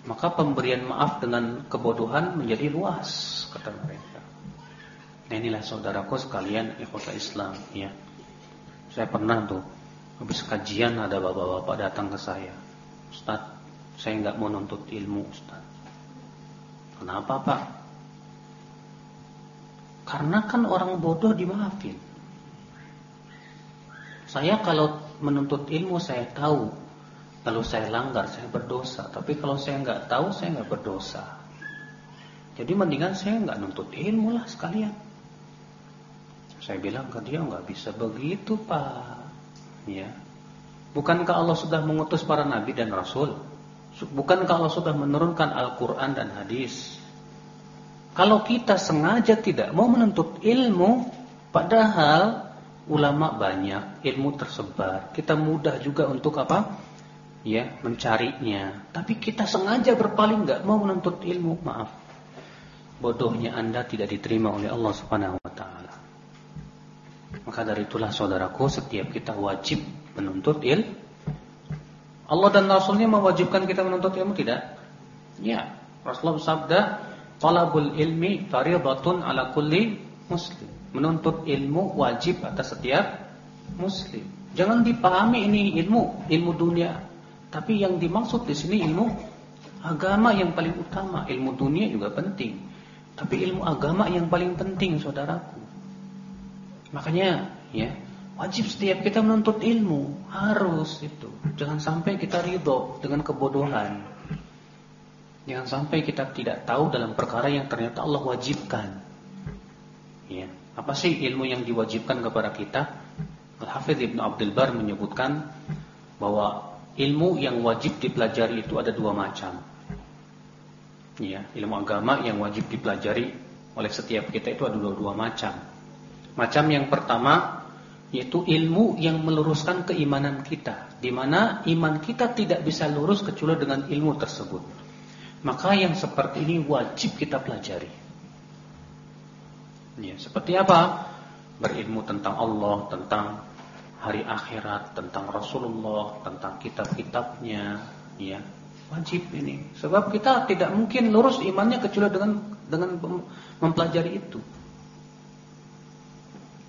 maka pemberian maaf dengan kebodohan menjadi luas kata mereka. Nah inilah saudaraku sekalian ikhwata Islam ya. Saya pernah tuh habis kajian ada bapak-bapak datang ke saya. Ustaz, saya nggak mau nuntut ilmu, Ustaz. Kenapa, Pak? Karena kan orang bodoh dimaafin. Saya kalau menuntut ilmu saya tahu. Kalau saya langgar saya berdosa. Tapi kalau saya nggak tahu saya nggak berdosa. Jadi mendingan saya nggak nuntut ilmu lah sekalian. Saya bilang ke dia nggak bisa begitu pak. Ya. Bukankah Allah sudah mengutus para nabi dan rasul? Bukankah Allah sudah menurunkan Al-Quran dan hadis? Kalau kita sengaja tidak mau menuntut ilmu, padahal ulama banyak, ilmu tersebar. Kita mudah juga untuk apa? Ya, mencarinya. Tapi kita sengaja berpaling nggak mau menuntut ilmu. Maaf. Bodohnya Anda tidak diterima oleh Allah Subhanahu wa taala. Maka dari itulah saudaraku, setiap kita wajib menuntut ilmu. Allah dan Rasulnya mewajibkan kita menuntut ilmu tidak? Ya, Rasulullah sabda, "Talabul ilmi fardhatun ala kulli muslim." Menuntut ilmu wajib atas setiap muslim. Jangan dipahami ini ilmu, ilmu dunia. Tapi yang dimaksud di sini ilmu agama yang paling utama, ilmu dunia juga penting. Tapi ilmu agama yang paling penting, saudaraku. Makanya, ya, wajib setiap kita menuntut ilmu, harus itu. Jangan sampai kita ridho dengan kebodohan. Jangan sampai kita tidak tahu dalam perkara yang ternyata Allah wajibkan. Ya, apa sih ilmu yang diwajibkan kepada kita? Al-Hafidh Ibn Abdul Bar menyebutkan bahwa ilmu yang wajib dipelajari itu ada dua macam ya, ilmu agama yang wajib dipelajari oleh setiap kita itu ada dua-dua macam. Macam yang pertama yaitu ilmu yang meluruskan keimanan kita, di mana iman kita tidak bisa lurus kecuali dengan ilmu tersebut. Maka yang seperti ini wajib kita pelajari. Ya, seperti apa? Berilmu tentang Allah, tentang hari akhirat, tentang Rasulullah, tentang kitab-kitabnya, ya, Wajib ini. Sebab kita tidak mungkin lurus imannya kecuali dengan dengan mempelajari itu.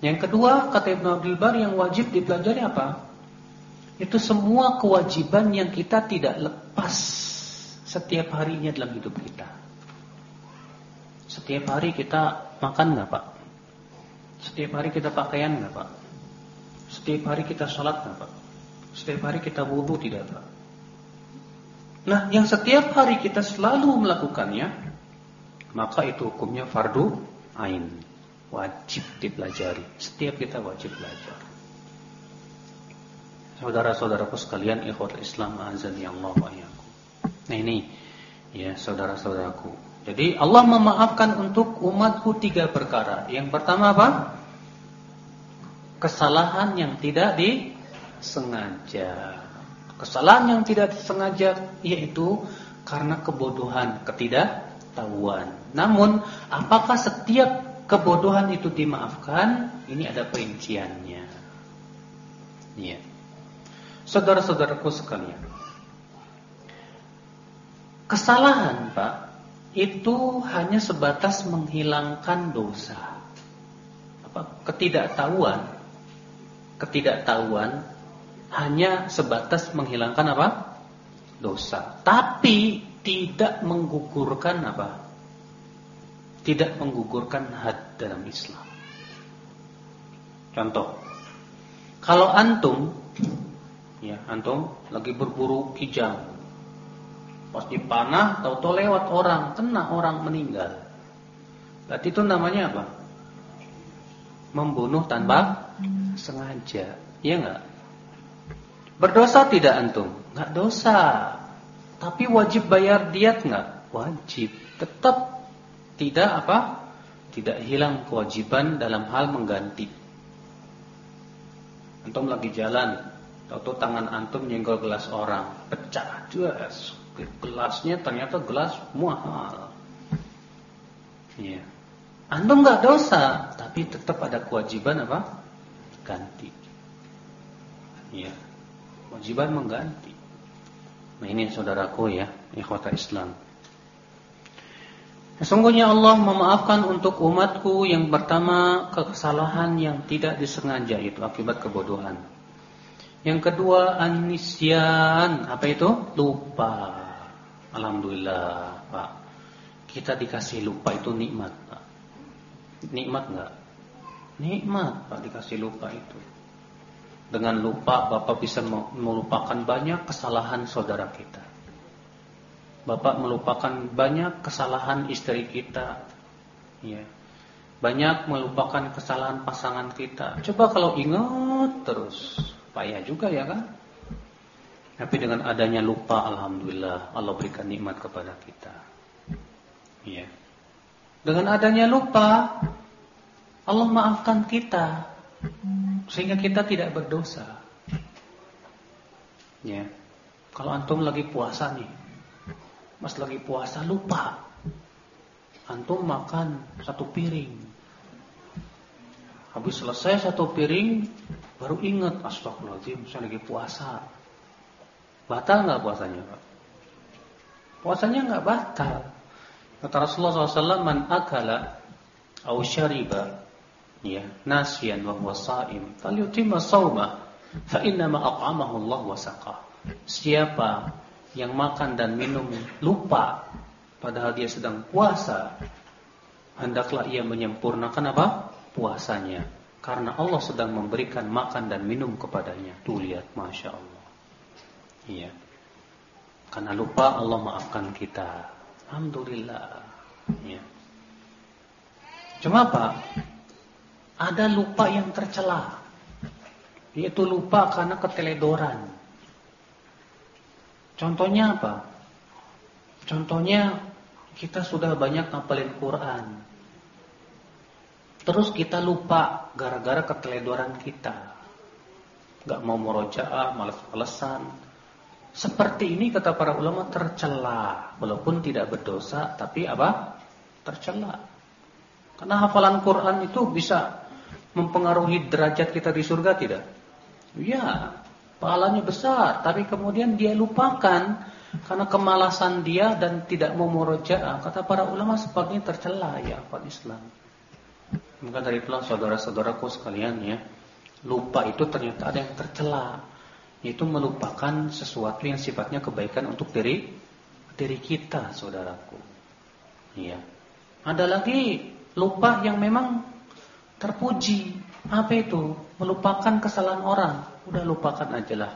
Yang kedua, kata Ibn Abdul Bar yang wajib dipelajari apa? Itu semua kewajiban yang kita tidak lepas setiap harinya dalam hidup kita. Setiap hari kita makan nggak Pak? Setiap hari kita pakaian nggak Pak? Setiap hari kita sholat nggak Pak? Setiap hari kita wudhu tidak Pak? Nah, yang setiap hari kita selalu melakukannya, maka itu hukumnya fardu ain. Wajib dipelajari. Setiap kita wajib belajar. Saudara-saudaraku sekalian, ikhwatul Islam azan ya Allah Nah ini, ya saudara-saudaraku. Jadi Allah memaafkan untuk umatku tiga perkara. Yang pertama apa? Kesalahan yang tidak disengaja. Kesalahan yang tidak disengaja yaitu karena kebodohan, ketidaktahuan. Namun, apakah setiap kebodohan itu dimaafkan? Ini ada perinciannya. Ya. Saudara-saudaraku sekalian. Kesalahan, Pak, itu hanya sebatas menghilangkan dosa. Apa? Ketidaktahuan. Ketidaktahuan hanya sebatas menghilangkan apa? dosa. Tapi tidak menggugurkan apa? Tidak menggugurkan had dalam Islam. Contoh. Kalau antum ya, antum lagi berburu kijang. Pas dipanah, tahu-tahu lewat orang, kena orang meninggal. Berarti itu namanya apa? Membunuh tanpa sengaja. Iya enggak? Berdosa tidak antum? Enggak dosa. Tapi wajib bayar diat enggak? Wajib. Tetap tidak apa? Tidak hilang kewajiban dalam hal mengganti. Antum lagi jalan, tahu tangan antum nyenggol gelas orang, pecah. Jelas. Gelasnya ternyata gelas mahal. Iya. Antum enggak dosa, tapi tetap ada kewajiban apa? Ganti. Iya kewajiban mengganti. Nah ini saudaraku ya, ikhwata Islam. Sesungguhnya Allah memaafkan untuk umatku yang pertama kesalahan yang tidak disengaja itu akibat kebodohan. Yang kedua anisyan, apa itu? Lupa. Alhamdulillah, Pak. Kita dikasih lupa itu nikmat, Pak. Nikmat enggak? Nikmat, Pak, dikasih lupa itu. Dengan lupa Bapak bisa melupakan banyak kesalahan saudara kita. Bapak melupakan banyak kesalahan istri kita. Ya. Banyak melupakan kesalahan pasangan kita. Coba kalau ingat terus, payah juga ya kan? Tapi dengan adanya lupa alhamdulillah Allah berikan nikmat kepada kita. Ya. Dengan adanya lupa Allah maafkan kita sehingga kita tidak berdosa. Ya. Kalau antum lagi puasa nih. Mas lagi puasa lupa. Antum makan satu piring. Habis selesai satu piring baru ingat astagfirullahaladzim saya lagi puasa. Batal nggak puasanya, Pak? Puasanya nggak batal. Kata Rasulullah SAW, "Man akala au syariba ya nasian wa huwa shaim falyutimma shaumah fa inna ma at'amahu Allah wa saqah siapa yang makan dan minum lupa padahal dia sedang puasa, hendaklah ia menyempurnakan apa? puasanya. Karena Allah sedang memberikan makan dan minum kepadanya. Tuh lihat, Masya Allah. Iya. Karena lupa Allah maafkan kita. Alhamdulillah. Iya. Cuma apa? Ada lupa yang tercela. Yaitu lupa karena keteledoran. Contohnya apa? Contohnya kita sudah banyak ngapalin Quran. Terus kita lupa gara-gara keteledoran kita. Gak mau merojaah, malas-malesan. Seperti ini kata para ulama tercela. Walaupun tidak berdosa, tapi apa? Tercela. Karena hafalan Quran itu bisa mempengaruhi derajat kita di surga tidak? Ya, pahalanya besar. Tapi kemudian dia lupakan karena kemalasan dia dan tidak mau murojaah. Kata para ulama sepertinya tercela ya akal Islam. Maka dari itulah saudara-saudaraku sekalian ya, lupa itu ternyata ada yang tercela, yaitu melupakan sesuatu yang sifatnya kebaikan untuk diri diri kita, saudaraku. Iya. Ada lagi lupa yang memang terpuji. Apa itu? Melupakan kesalahan orang. Udah lupakan aja lah.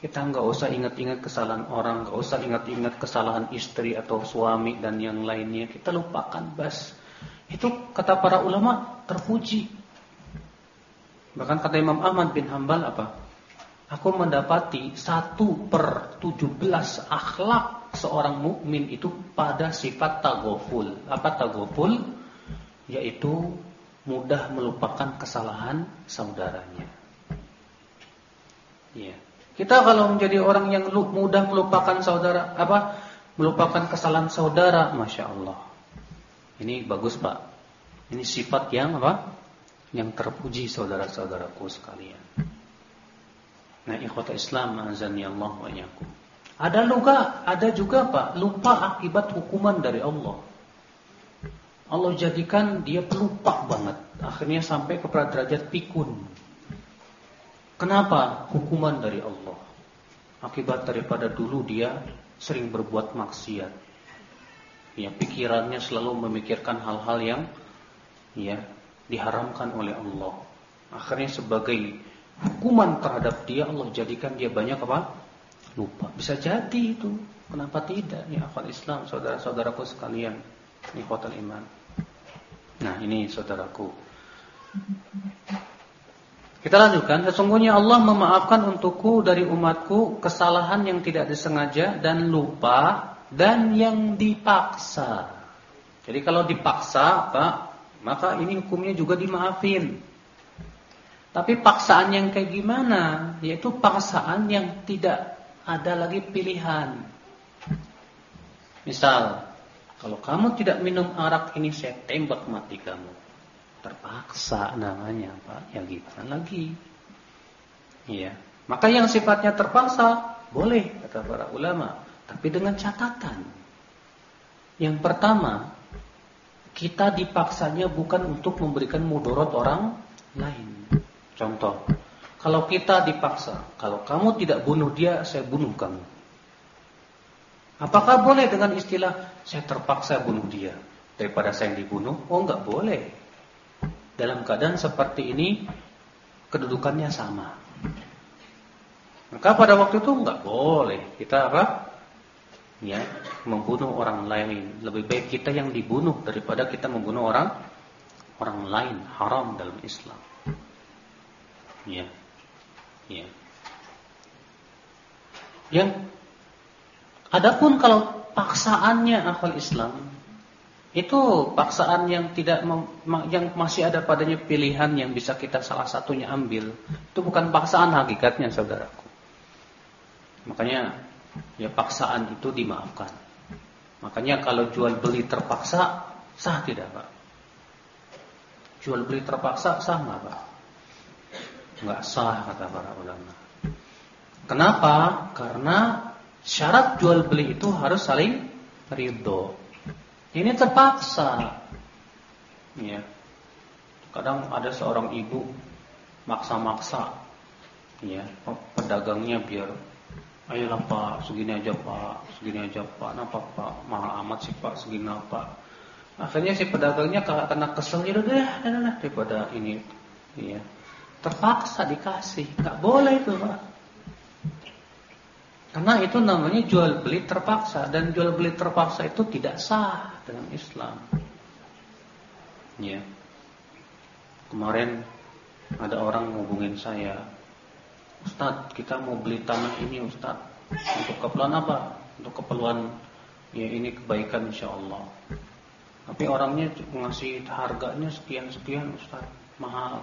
Kita nggak usah ingat-ingat kesalahan orang, nggak usah ingat-ingat kesalahan istri atau suami dan yang lainnya. Kita lupakan bas. Itu kata para ulama terpuji. Bahkan kata Imam Ahmad bin Hambal apa? Aku mendapati satu per tujuh belas akhlak seorang mukmin itu pada sifat tagoful. Apa tagoful? Yaitu mudah melupakan kesalahan saudaranya. Yeah. Kita kalau menjadi orang yang mudah melupakan saudara apa? Melupakan kesalahan saudara, masya Allah. Ini bagus pak. Ini sifat yang apa? Yang terpuji saudara-saudaraku sekalian. Nah, ikhwata Islam azani Allah wa yakum. Ada luka, ada juga pak, lupa akibat hukuman dari Allah. Allah jadikan dia pelupa banget. Akhirnya sampai kepada derajat pikun. Kenapa? Hukuman dari Allah. Akibat daripada dulu dia sering berbuat maksiat. Ya, pikirannya selalu memikirkan hal-hal yang ya diharamkan oleh Allah. Akhirnya sebagai hukuman terhadap dia Allah jadikan dia banyak apa? Lupa. Bisa jadi itu. Kenapa tidak? Ya akal Islam, saudara-saudaraku sekalian. Ini hotel iman. Nah, ini saudaraku. Kita lanjutkan, sesungguhnya Allah memaafkan untukku dari umatku kesalahan yang tidak disengaja dan lupa dan yang dipaksa. Jadi kalau dipaksa, Pak, maka ini hukumnya juga dimaafin. Tapi paksaan yang kayak gimana? Yaitu paksaan yang tidak ada lagi pilihan. Misal, kalau kamu tidak minum arak ini saya tembak mati kamu. Terpaksa namanya Pak. Ya gimana lagi? Iya. Maka yang sifatnya terpaksa boleh kata para ulama, tapi dengan catatan. Yang pertama, kita dipaksanya bukan untuk memberikan mudorot orang lain. Contoh, kalau kita dipaksa, kalau kamu tidak bunuh dia, saya bunuh kamu. Apakah boleh dengan istilah saya terpaksa bunuh dia daripada saya yang dibunuh? Oh, enggak boleh dalam keadaan seperti ini kedudukannya sama. Maka pada waktu itu enggak boleh kita apa? Ya, membunuh orang lain. Lebih baik kita yang dibunuh daripada kita membunuh orang orang lain. Haram dalam Islam. Ya. Ya. Yang adapun kalau paksaannya akal Islam itu paksaan yang tidak yang masih ada padanya pilihan yang bisa kita salah satunya ambil. Itu bukan paksaan hakikatnya saudaraku. Makanya ya paksaan itu dimaafkan. Makanya kalau jual beli terpaksa sah tidak, Pak? Jual beli terpaksa sah enggak, Pak? Enggak sah kata para ulama. Kenapa? Karena syarat jual beli itu harus saling ridho. Ini terpaksa. Ya. Kadang ada seorang ibu maksa-maksa ya, pedagangnya biar Ayolah Pak, segini aja Pak, segini aja Pak. Kenapa Pak? Mahal amat sih Pak, segini apa? Akhirnya si pedagangnya kena kesel ya udah, udah, daripada ini, iya. Terpaksa dikasih, nggak boleh itu Pak. Karena itu namanya jual beli terpaksa dan jual beli terpaksa itu tidak sah dalam Islam. Ya. Kemarin ada orang ngubungin saya, Ustadz, kita mau beli tanah ini Ustadz. Untuk keperluan apa? Untuk keperluan ya ini kebaikan insya Allah. Tapi orangnya ngasih harganya sekian-sekian Ustadz. Mahal.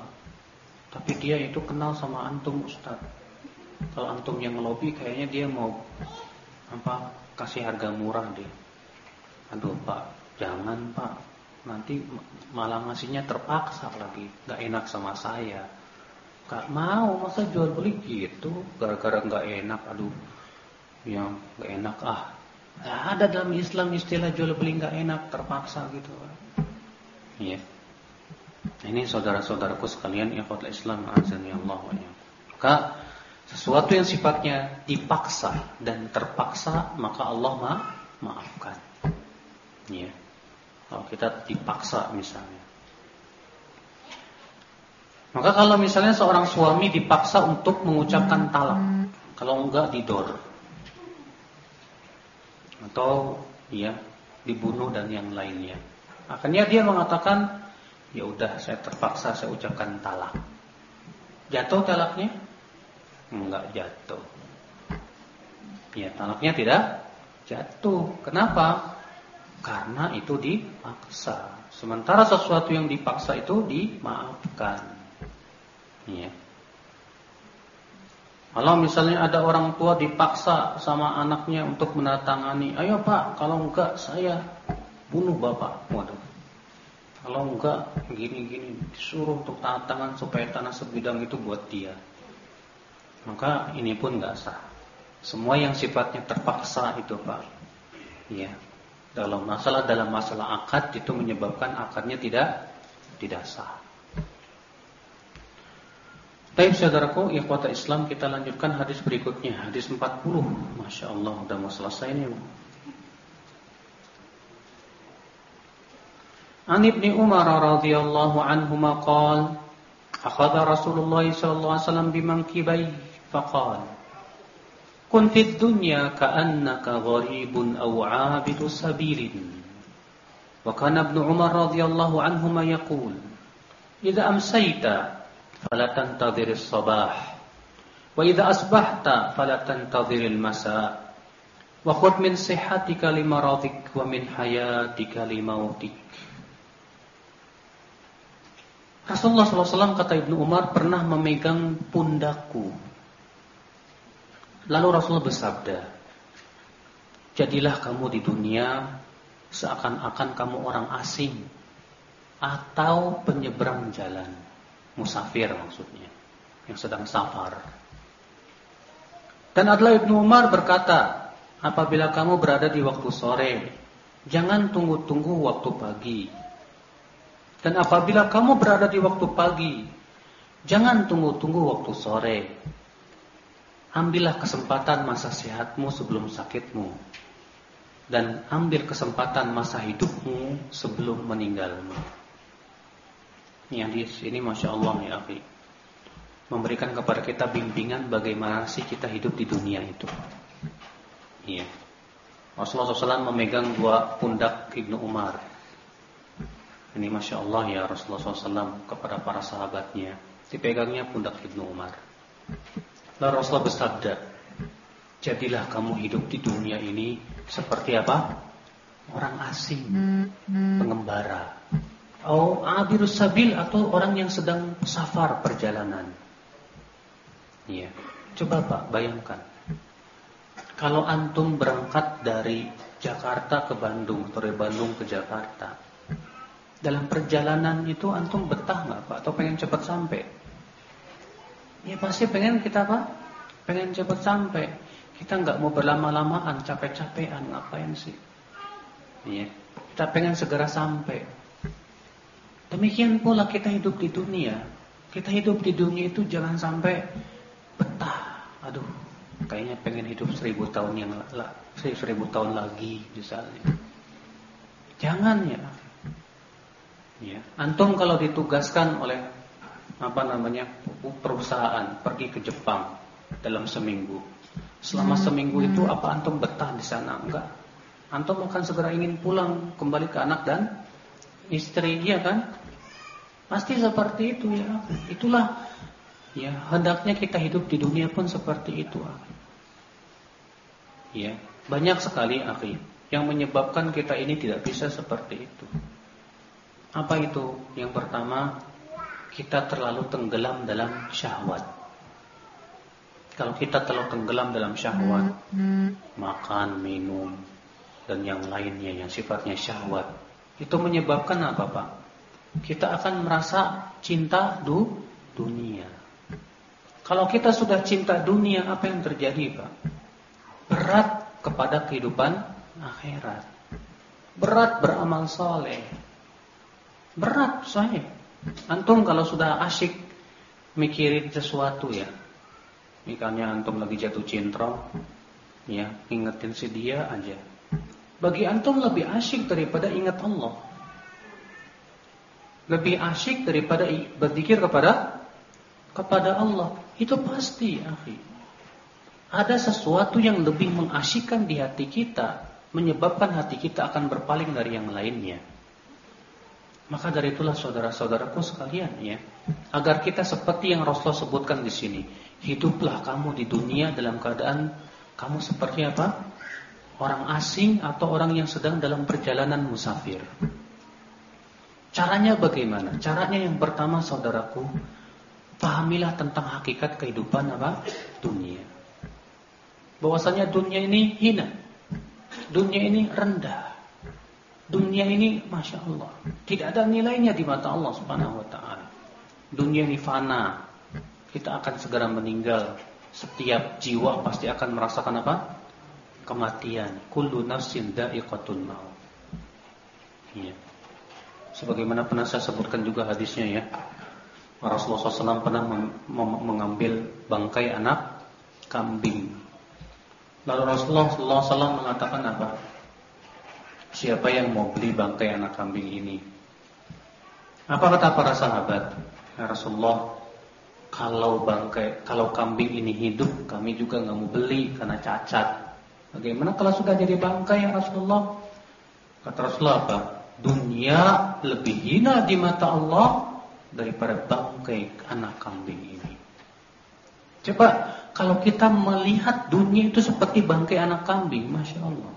Tapi dia itu kenal sama antum Ustadz. Kalau antum yang ngelobi kayaknya dia mau apa kasih harga murah deh. Aduh Pak, jangan Pak. Nanti malah ngasihnya terpaksa lagi. Gak enak sama saya. Gak mau masa jual beli gitu gara-gara gak enak aduh yang gak enak ah gak ada dalam Islam istilah jual beli gak enak terpaksa gitu iya ini saudara-saudaraku sekalian ikhwatul Islam azani Allah wa maka sesuatu yang sifatnya dipaksa dan terpaksa maka Allah ma maafkan ya kalau kita dipaksa misalnya maka kalau misalnya seorang suami dipaksa untuk mengucapkan talak, kalau enggak didor. Atau ya dibunuh dan yang lainnya. Akhirnya dia mengatakan, "Ya udah, saya terpaksa saya ucapkan talak." Jatuh talaknya? Enggak jatuh. Ya, talaknya tidak jatuh. Kenapa? Karena itu dipaksa. Sementara sesuatu yang dipaksa itu dimaafkan. Ya. Kalau misalnya ada orang tua dipaksa sama anaknya untuk menandatangani, ayo pak, kalau enggak saya bunuh bapak. Waduh. Kalau enggak gini-gini disuruh untuk tanda tangan supaya tanah sebidang itu buat dia. Maka ini pun enggak sah. Semua yang sifatnya terpaksa itu pak, ya dalam masalah dalam masalah akad itu menyebabkan akadnya tidak tidak sah. Baik saudaraku, ikhwata Islam kita lanjutkan hadis berikutnya, hadis 40. Masya Allah, udah mau selesai nih. عن ابن عمر رضي الله عنهما قال أخذ رسول الله صلى الله عليه وسلم بمنكبيه فقال كن في الدنيا كأنك غريب أو عابد سبيل. وكان ابن عمر رضي الله عنهما يقول إذا أمسيت فلا تنتظر الصباح وإذا أصبحت فلا تنتظر المساء وخذ من صحتك لمرضك ومن حياتك لموتك. Rasulullah SAW kata Ibnu Umar pernah memegang pundakku. Lalu Rasulullah bersabda, Jadilah kamu di dunia seakan-akan kamu orang asing atau penyeberang jalan musafir maksudnya yang sedang safar. Dan adalah Ibnu Umar berkata, apabila kamu berada di waktu sore, jangan tunggu-tunggu waktu pagi. Dan apabila kamu berada di waktu pagi, jangan tunggu-tunggu waktu sore. Ambillah kesempatan masa sehatmu sebelum sakitmu. Dan ambil kesempatan masa hidupmu sebelum meninggalmu. Ini hadis ini masya Allah ya akhi. Memberikan kepada kita bimbingan bagaimana sih kita hidup di dunia itu. Iya. Rasulullah SAW memegang dua pundak Ibnu Umar. Ini masya Allah ya Rasulullah SAW kepada para sahabatnya. Dipegangnya pundak Ibnu Umar. Lalu Rasulullah bersabda, jadilah kamu hidup di dunia ini seperti apa? Orang asing, pengembara atau abirus sabil atau orang yang sedang safar perjalanan. Iya. Coba Pak bayangkan. Kalau antum berangkat dari Jakarta ke Bandung atau dari Bandung ke Jakarta. Dalam perjalanan itu antum betah nggak Pak atau pengen cepat sampai? Ya pasti pengen kita Pak, pengen cepat sampai. Kita nggak mau berlama-lamaan, capek-capean, ngapain sih? Iya. Kita pengen segera sampai. Demikian pula kita hidup di dunia. Kita hidup di dunia itu jangan sampai betah. Aduh, kayaknya pengen hidup seribu tahun yang lah, seribu tahun lagi misalnya. Jangan ya. Ya, antum kalau ditugaskan oleh apa namanya perusahaan pergi ke Jepang dalam seminggu. Selama seminggu itu apa antum betah di sana? Enggak. Antum akan segera ingin pulang kembali ke anak dan istri, iya kan? Pasti seperti itu ya. Itulah ya hendaknya kita hidup di dunia pun seperti itu. Ya, banyak sekali akhi yang menyebabkan kita ini tidak bisa seperti itu. Apa itu? Yang pertama, kita terlalu tenggelam dalam syahwat. Kalau kita terlalu tenggelam dalam syahwat, makan, minum, dan yang lainnya yang sifatnya syahwat, itu menyebabkan apa, Pak? Kita akan merasa cinta du dunia. Kalau kita sudah cinta dunia, apa yang terjadi, Pak? Berat kepada kehidupan akhirat. Berat beramal soleh. Berat saya. Antum kalau sudah asyik mikirin sesuatu ya. Misalnya antum lagi jatuh cinta, ya, ingetin si dia aja. Bagi antum lebih asyik daripada ingat Allah. Lebih asyik daripada berzikir kepada kepada Allah. Itu pasti, akhi. Ada sesuatu yang lebih mengasyikkan di hati kita, menyebabkan hati kita akan berpaling dari yang lainnya. Maka dari itulah saudara-saudaraku sekalian ya, agar kita seperti yang Rasulullah sebutkan di sini, hiduplah kamu di dunia dalam keadaan kamu seperti apa? Orang asing atau orang yang sedang dalam perjalanan musafir. Caranya bagaimana? Caranya yang pertama saudaraku, pahamilah tentang hakikat kehidupan apa? Dunia. Bahwasanya dunia ini hina. Dunia ini rendah. Dunia ini Masya Allah Tidak ada nilainya di mata Allah subhanahu wa ta'ala. Dunia ini fana. Kita akan segera meninggal. Setiap jiwa pasti akan merasakan apa? Kematian. Kullu nafsin da'iqatun maut. Ya. Sebagaimana pernah saya sebutkan juga hadisnya ya. Rasulullah SAW pernah mengambil bangkai anak kambing. Lalu Rasulullah SAW mengatakan apa? Siapa yang mau beli bangkai anak kambing ini? Apa kata para sahabat? Ya Rasulullah, kalau bangkai, kalau kambing ini hidup, kami juga nggak mau beli karena cacat. Bagaimana kalau sudah jadi bangkai ya Rasulullah? Kata Rasulullah apa? Dunia lebih hina di mata Allah daripada bangkai anak kambing ini. Coba kalau kita melihat dunia itu seperti bangkai anak kambing, masya Allah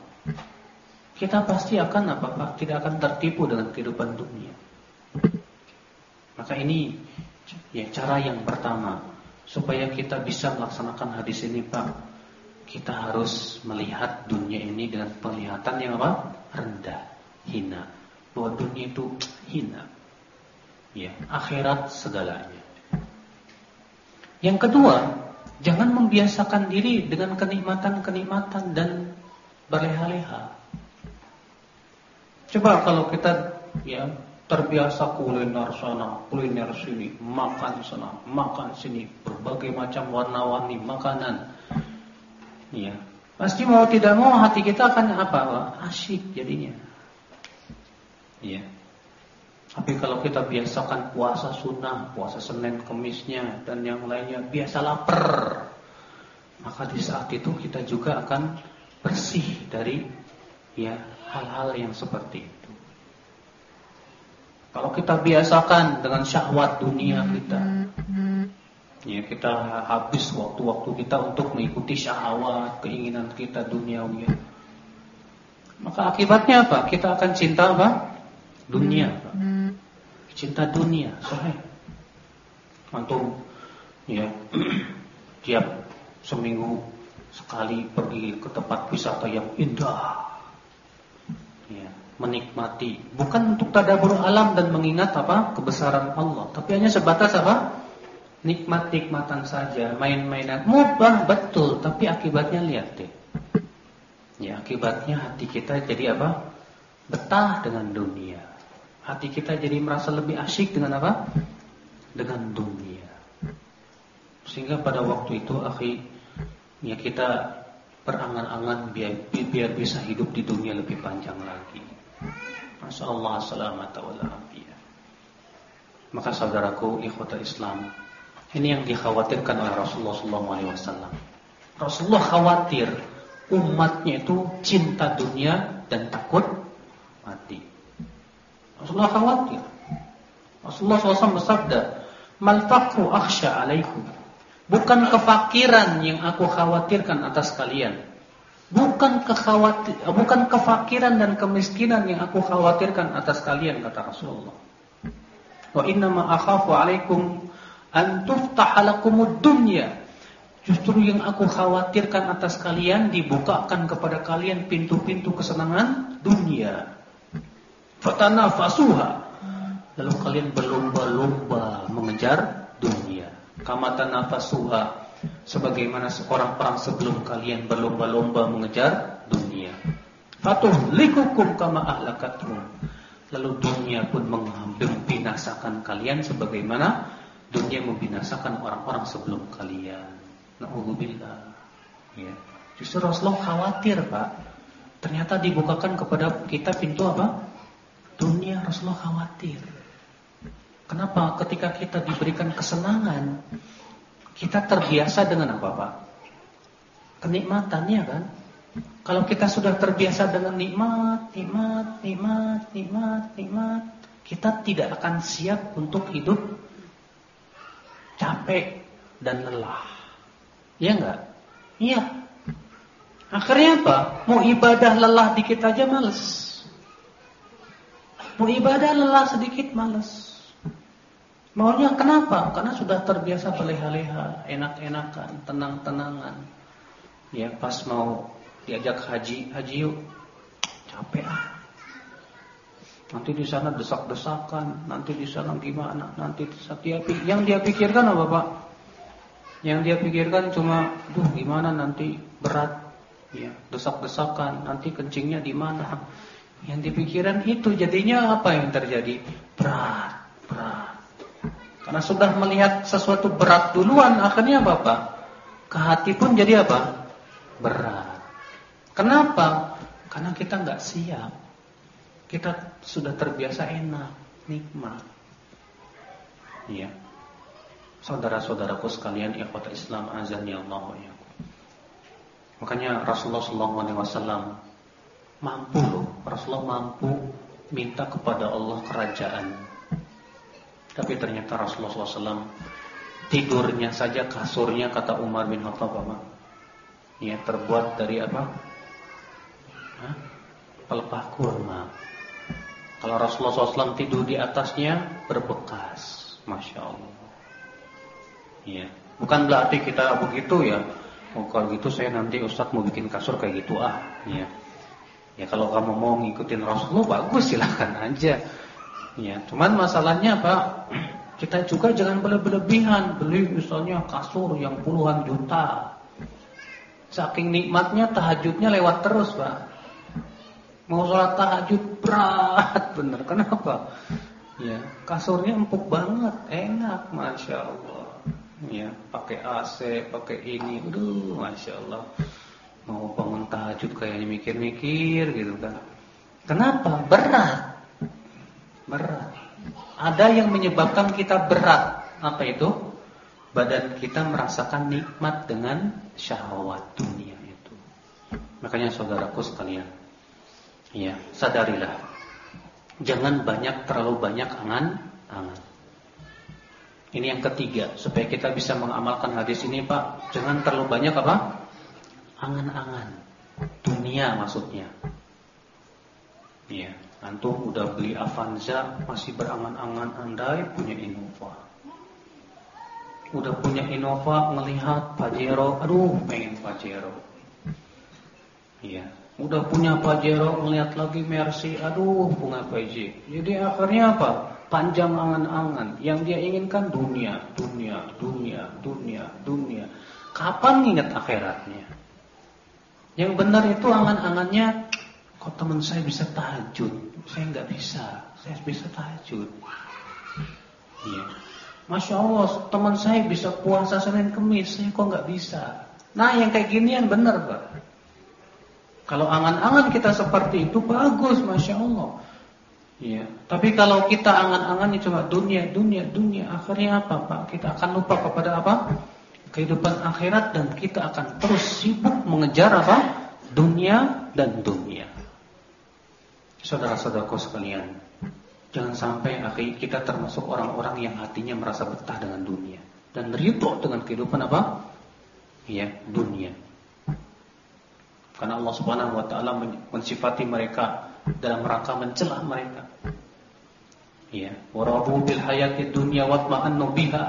kita pasti akan apa Pak? Tidak akan tertipu dengan kehidupan dunia. Maka ini ya cara yang pertama supaya kita bisa melaksanakan hadis ini Pak. Kita harus melihat dunia ini dengan penglihatan yang apa? rendah, hina. Bahwa dunia itu hina. Ya, akhirat segalanya. Yang kedua, jangan membiasakan diri dengan kenikmatan-kenikmatan dan berleha-leha. Coba kalau kita ya terbiasa kuliner sana, kuliner sini, makan sana, makan sini, berbagai macam warna-warni makanan. Ya, pasti mau tidak mau hati kita akan apa? Asyik jadinya. Ya. Tapi kalau kita biasakan puasa sunnah, puasa Senin, Kemisnya dan yang lainnya biasa lapar, maka di saat itu kita juga akan bersih dari ya hal-hal yang seperti itu. Kalau kita biasakan dengan syahwat dunia kita, ya kita habis waktu-waktu kita untuk mengikuti syahwat, keinginan kita duniawi. Maka akibatnya apa? Kita akan cinta apa? Dunia. Pak. Cinta dunia, sahih. Antum ya tiap seminggu sekali pergi ke tempat wisata yang indah ya, menikmati. Bukan untuk tadabur alam dan mengingat apa? Kebesaran Allah. Tapi hanya sebatas apa? Nikmat-nikmatan saja main-mainan. Mubah betul. Tapi akibatnya lihat deh. Ya akibatnya hati kita jadi apa? Betah dengan dunia. Hati kita jadi merasa lebih asyik dengan apa? Dengan dunia. Sehingga pada waktu itu akhi ya kita berangan-angan biar, biar bisa hidup di dunia lebih panjang lagi. Masya Allah Maka saudaraku ikhwata Islam, ini yang dikhawatirkan oleh Rasulullah SAW. Rasulullah khawatir umatnya itu cinta dunia dan takut mati. Rasulullah khawatir. Rasulullah SAW bersabda, "Mal faqru akhsha 'alaikum." Bukan kefakiran yang aku khawatirkan atas kalian. Bukan kekhawatir, bukan kefakiran dan kemiskinan yang aku khawatirkan atas kalian kata Rasulullah. Wa inna ma akhafu 'alaikum an tuftaha lakumud dunya. Justru yang aku khawatirkan atas kalian dibukakan kepada kalian pintu-pintu kesenangan dunia. Fatanafasuha. Lalu kalian berlomba-lomba mengejar dunia kamata nafasuha sebagaimana seorang perang sebelum kalian berlomba-lomba mengejar dunia. Fatuh likukum kama ahlakatum. Lalu dunia pun mengambil binasakan kalian sebagaimana dunia membinasakan orang-orang sebelum kalian. Nauzubillah. Ya. Justru Rasulullah khawatir, Pak. Ternyata dibukakan kepada kita pintu apa? Dunia Rasulullah khawatir. Kenapa? Ketika kita diberikan kesenangan, kita terbiasa dengan apa, Pak? Kenikmatannya kan? Kalau kita sudah terbiasa dengan nikmat, nikmat, nikmat, nikmat, nikmat, kita tidak akan siap untuk hidup capek dan lelah. Iya enggak? Iya. Akhirnya apa? Mau ibadah lelah dikit aja males. Mau ibadah lelah sedikit males. Maunya kenapa? Karena sudah terbiasa berleha-leha, enak-enakan, tenang-tenangan. Ya, pas mau diajak haji, haji yuk. Capek ah. Nanti di sana desak-desakan, nanti di sana gimana, nanti dia yang dia pikirkan apa, Pak? Yang dia pikirkan cuma, duh gimana nanti berat, ya, desak-desakan, nanti kencingnya di mana. Yang dipikirkan itu jadinya apa yang terjadi? Berat, berat. Karena sudah melihat sesuatu berat duluan, akhirnya apa Pak? Ke hati pun jadi apa? Berat. Kenapa? Karena kita nggak siap. Kita sudah terbiasa enak, nikmat. Iya. Saudara-saudaraku sekalian, ikhwat Islam azan ya Allah ya. Makanya Rasulullah SAW mampu loh, Rasulullah mampu minta kepada Allah kerajaan tapi ternyata Rasulullah SAW tidurnya saja kasurnya kata Umar bin Khattab apa? Ya terbuat dari apa? Hah? Pelepah kurma. Kalau Rasulullah SAW tidur di atasnya berbekas, masya Allah. Ya, bukan berarti kita begitu ya. Oh, kalau gitu saya nanti Ustadz mau bikin kasur kayak gitu ah. Ya, ya kalau kamu mau ngikutin Rasulullah bagus silahkan aja. Ya, cuman masalahnya apa? Kita juga jangan berlebihan beli misalnya kasur yang puluhan juta. Saking nikmatnya tahajudnya lewat terus, Pak. Mau sholat tahajud berat bener. Kenapa? Ya, kasurnya empuk banget, enak, masya Allah. Ya, pakai AC, pakai ini, aduh, masya Allah. Mau bangun tahajud kayaknya mikir-mikir gitu kan. Kenapa? Berat berat. Ada yang menyebabkan kita berat. Apa itu? Badan kita merasakan nikmat dengan syahwat dunia itu. Makanya saudaraku sekalian, ya sadarilah, jangan banyak terlalu banyak angan-angan. Ini yang ketiga, supaya kita bisa mengamalkan hadis ini, Pak. Jangan terlalu banyak apa? Angan-angan. Dunia maksudnya. Iya. Antum udah beli Avanza masih berangan-angan andai punya Innova. Udah punya Innova melihat Pajero, aduh pengen Pajero. Iya. Udah punya Pajero melihat lagi Mercy, aduh punya PJ. Jadi akhirnya apa? Panjang angan-angan. Yang dia inginkan dunia, dunia, dunia, dunia, dunia. Kapan ingat akhiratnya? Yang benar itu angan-angannya Kok teman saya bisa tahajud? Saya nggak bisa. Saya bisa tahajud. Iya. Masya Allah, teman saya bisa puasa Senin Kemis, saya kok nggak bisa. Nah, yang kayak ginian benar, Pak. Kalau angan-angan kita seperti itu bagus, masya Allah. Ya. Tapi kalau kita angan-angannya cuma dunia, dunia, dunia, akhirnya apa, Pak? Kita akan lupa kepada apa? Kehidupan akhirat dan kita akan terus sibuk mengejar apa? Dunia dan dunia. Saudara-saudaraku sekalian, jangan sampai akhir kita termasuk orang-orang yang hatinya merasa betah dengan dunia dan ridho dengan kehidupan apa? Ya, dunia. Karena Allah Subhanahu wa taala mensifati mereka dalam rangka mencela mereka. Ya, warabu bil hayati dunya wa ma'annu biha.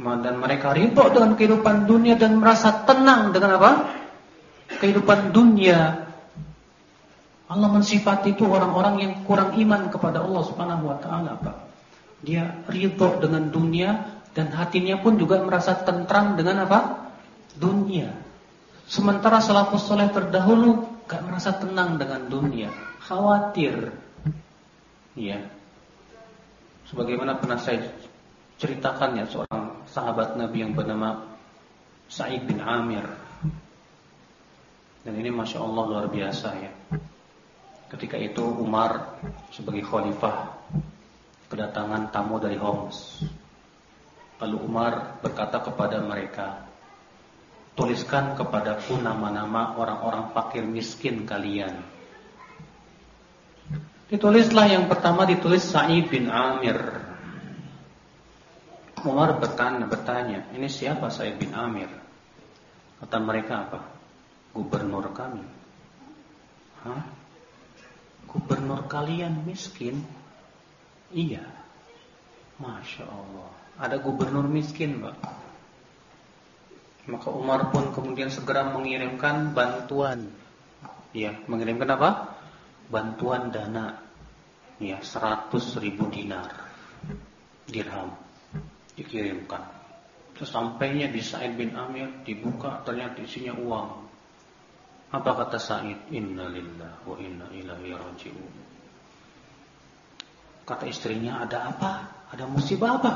Dan mereka ridho dengan kehidupan dunia dan merasa tenang dengan apa? Kehidupan dunia. Allah mensifati itu orang-orang yang kurang iman kepada Allah Subhanahu wa taala, Pak. Dia ridho dengan dunia dan hatinya pun juga merasa tentram dengan apa? Dunia. Sementara salafus soleh terdahulu gak merasa tenang dengan dunia, khawatir. Ya. Sebagaimana pernah saya ceritakan ya seorang sahabat Nabi yang bernama Sa'id bin Amir. Dan ini masya Allah luar biasa ya. Ketika itu Umar sebagai khalifah kedatangan tamu dari Homs. Lalu Umar berkata kepada mereka, tuliskan kepadaku nama-nama orang-orang fakir miskin kalian. Ditulislah yang pertama ditulis Sa'id bin Amir. Umar bertanya, bertanya, ini siapa Sa'id bin Amir? Kata mereka apa? Gubernur kami. Hah? Gubernur kalian miskin? Iya. Masya Allah. Ada gubernur miskin, Pak. Maka Umar pun kemudian segera mengirimkan bantuan. Ya, mengirimkan apa? Bantuan dana. Ya, 100 ribu dinar. Dirham. Dikirimkan. Sesampainya di Said bin Amir dibuka ternyata isinya uang. Apa kata Said? Innalillah wa inna ilaihi raji'un. Kata istrinya, ada apa? Ada musibah apa?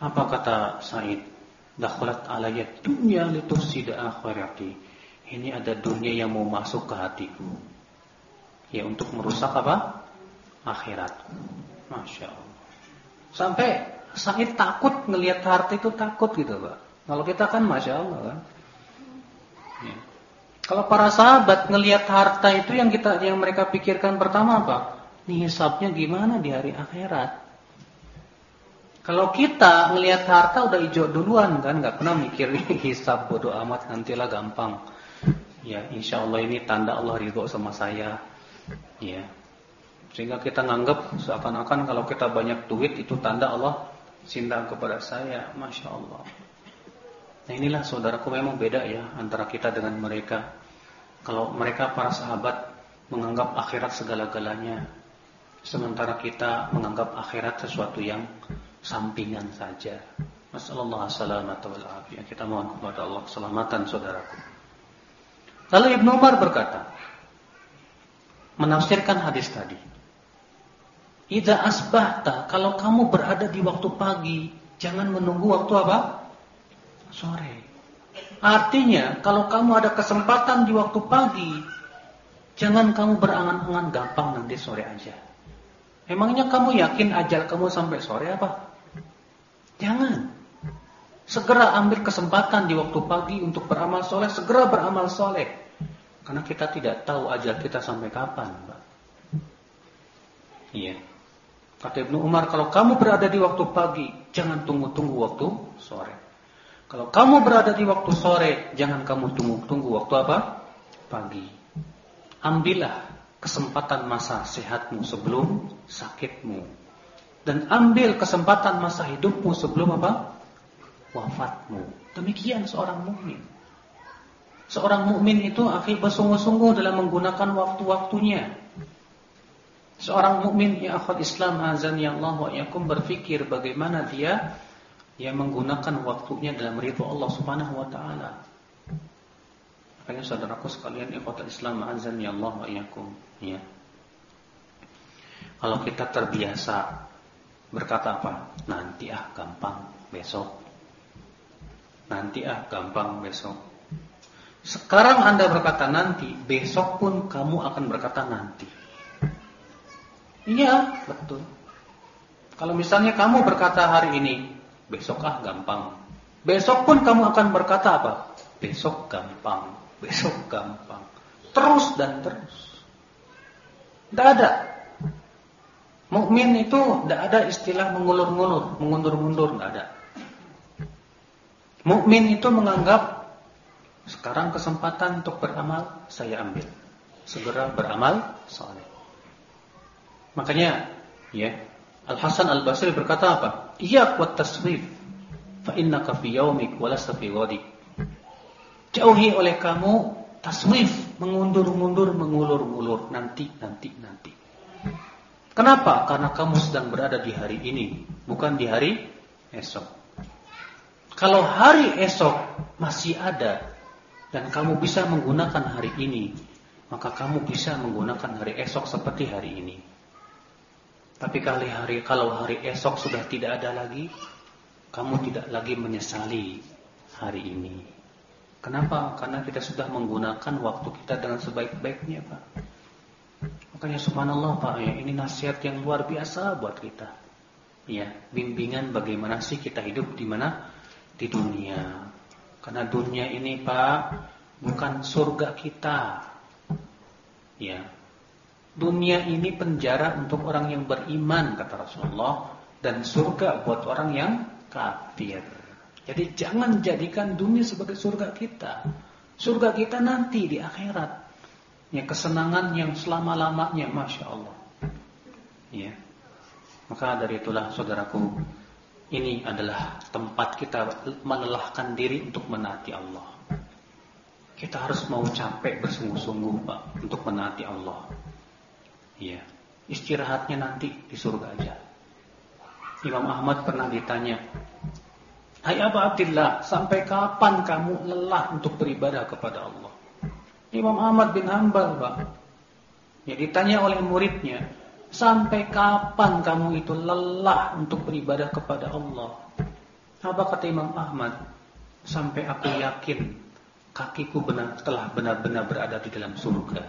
Apa kata Said? dakhalat alayya dunya litusida akhirati. Ini ada dunia yang mau masuk ke hatiku. Ya untuk merusak apa? Akhirat. Masya Allah. Sampai Said takut ngelihat harta itu takut gitu Pak. Kalau kita kan Masya Allah kan. Ya. Kalau para sahabat ngelihat harta itu yang kita yang mereka pikirkan pertama apa? Nih hisabnya gimana di hari akhirat? Kalau kita ngelihat harta udah hijau duluan kan, nggak pernah mikir hisab bodoh amat nantilah gampang. Ya, insya Allah ini tanda Allah ridho sama saya. Ya, sehingga kita nganggap seakan-akan kalau kita banyak duit itu tanda Allah cinta kepada saya, masya Allah. Nah inilah saudaraku memang beda ya antara kita dengan mereka. Kalau mereka para sahabat menganggap akhirat segala-galanya, sementara kita menganggap akhirat sesuatu yang sampingan saja. Masallallahu salamat wal afiyah. Kita mohon kepada Allah keselamatan saudaraku. Lalu Ibnu Umar berkata, menafsirkan hadis tadi. Ida asbahta, kalau kamu berada di waktu pagi, jangan menunggu waktu apa? Sore. Artinya, kalau kamu ada kesempatan di waktu pagi, jangan kamu berangan-angan gampang nanti sore aja. Emangnya kamu yakin ajal kamu sampai sore apa? Jangan. Segera ambil kesempatan di waktu pagi untuk beramal soleh, segera beramal soleh. Karena kita tidak tahu ajal kita sampai kapan, Pak. Iya. Kata Ibnu Umar, kalau kamu berada di waktu pagi, jangan tunggu-tunggu waktu sore. Kalau kamu berada di waktu sore, jangan kamu tunggu-tunggu waktu apa? Pagi. Ambillah kesempatan masa sehatmu sebelum sakitmu dan ambil kesempatan masa hidupmu sebelum apa? wafatmu. Demikian seorang mukmin. Seorang mukmin itu akhir bersungguh-sungguh dalam menggunakan waktu-waktunya. Seorang mukmin ya akhwat Islam azan ya Allah wa yakum berpikir bagaimana dia yang menggunakan waktunya dalam ridho Allah Subhanahu wa taala. Makanya saudaraku sekalian ikhwatul Islam azan ya Allah wa yakum ya. Kalau kita terbiasa berkata apa? Nanti ah gampang besok. nanti ah gampang besok. Sekarang Anda berkata nanti, besok pun kamu akan berkata nanti. Iya, betul. Kalau misalnya kamu berkata hari ini, besok ah gampang. Besok pun kamu akan berkata apa? Besok gampang, besok gampang. Terus dan terus. Tidak ada. Mukmin itu tidak ada istilah mengulur-ngulur, mengundur-mundur, tidak ada. Mukmin itu menganggap sekarang kesempatan untuk beramal saya ambil. Segera beramal soleh. Makanya ya Al Hasan Al Basri berkata apa? Iya kuat taswif. Fa innaka fi yaumik wa lasta fi ghadik. Jauhi oleh kamu taswif, mengundur-mundur, mengulur-ulur nanti, nanti, nanti. Kenapa? Karena kamu sedang berada di hari ini, bukan di hari esok. Kalau hari esok masih ada dan kamu bisa menggunakan hari ini, maka kamu bisa menggunakan hari esok seperti hari ini. Tapi kali hari kalau hari esok sudah tidak ada lagi, kamu tidak lagi menyesali hari ini. Kenapa? Karena kita sudah menggunakan waktu kita dengan sebaik-baiknya, Pak. Makanya subhanallah, Pak, ya, ini nasihat yang luar biasa buat kita. Ya, bimbingan bagaimana sih kita hidup di mana? Di dunia. Karena dunia ini, Pak, bukan surga kita. Ya, Dunia ini penjara untuk orang yang beriman kata Rasulullah dan surga buat orang yang kafir. Jadi jangan jadikan dunia sebagai surga kita. Surga kita nanti di akhirat. Ya kesenangan yang selama-lamanya Masya Allah. Ya. Maka dari itulah saudaraku, ini adalah tempat kita melelahkan diri untuk menaati Allah. Kita harus mau capek bersungguh-sungguh Pak untuk menaati Allah. Iya. Istirahatnya nanti di surga aja. Imam Ahmad pernah ditanya, Hai Abu Abdillah, sampai kapan kamu lelah untuk beribadah kepada Allah? Imam Ahmad bin Hanbal, Pak. Ya ditanya oleh muridnya, sampai kapan kamu itu lelah untuk beribadah kepada Allah? Apa kata Imam Ahmad? Sampai aku yakin kakiku benar telah benar-benar berada di dalam surga.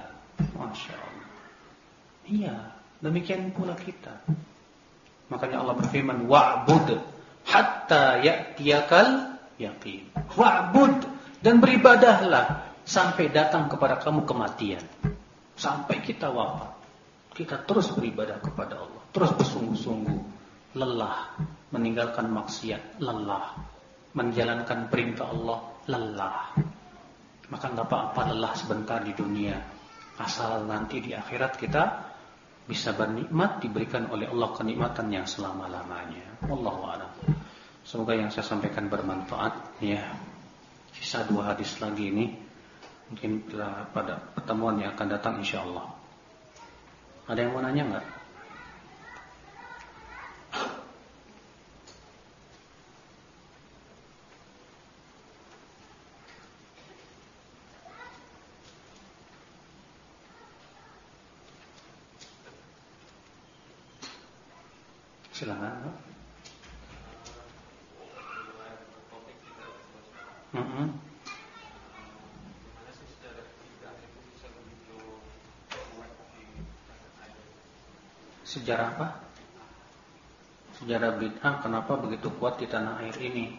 Masya Allah. Iya, demikian pula kita. Makanya Allah berfirman, "Wa'bud hatta ya'tiyakal yaqin." Wa'bud dan beribadahlah sampai datang kepada kamu kematian. Sampai kita wafat. Kita terus beribadah kepada Allah, terus bersungguh-sungguh, lelah meninggalkan maksiat, lelah menjalankan perintah Allah, lelah. Maka nggak apa-apa lelah sebentar di dunia, asal nanti di akhirat kita bisa bernikmat diberikan oleh Allah kenikmatan yang selama-lamanya. A'lam. Semoga yang saya sampaikan bermanfaat ya. Sisa dua hadis lagi ini mungkin pada pertemuan yang akan datang insyaallah. Ada yang mau nanya enggak? Sejarah apa? Sejarah bid'ah kenapa begitu kuat di tanah air ini?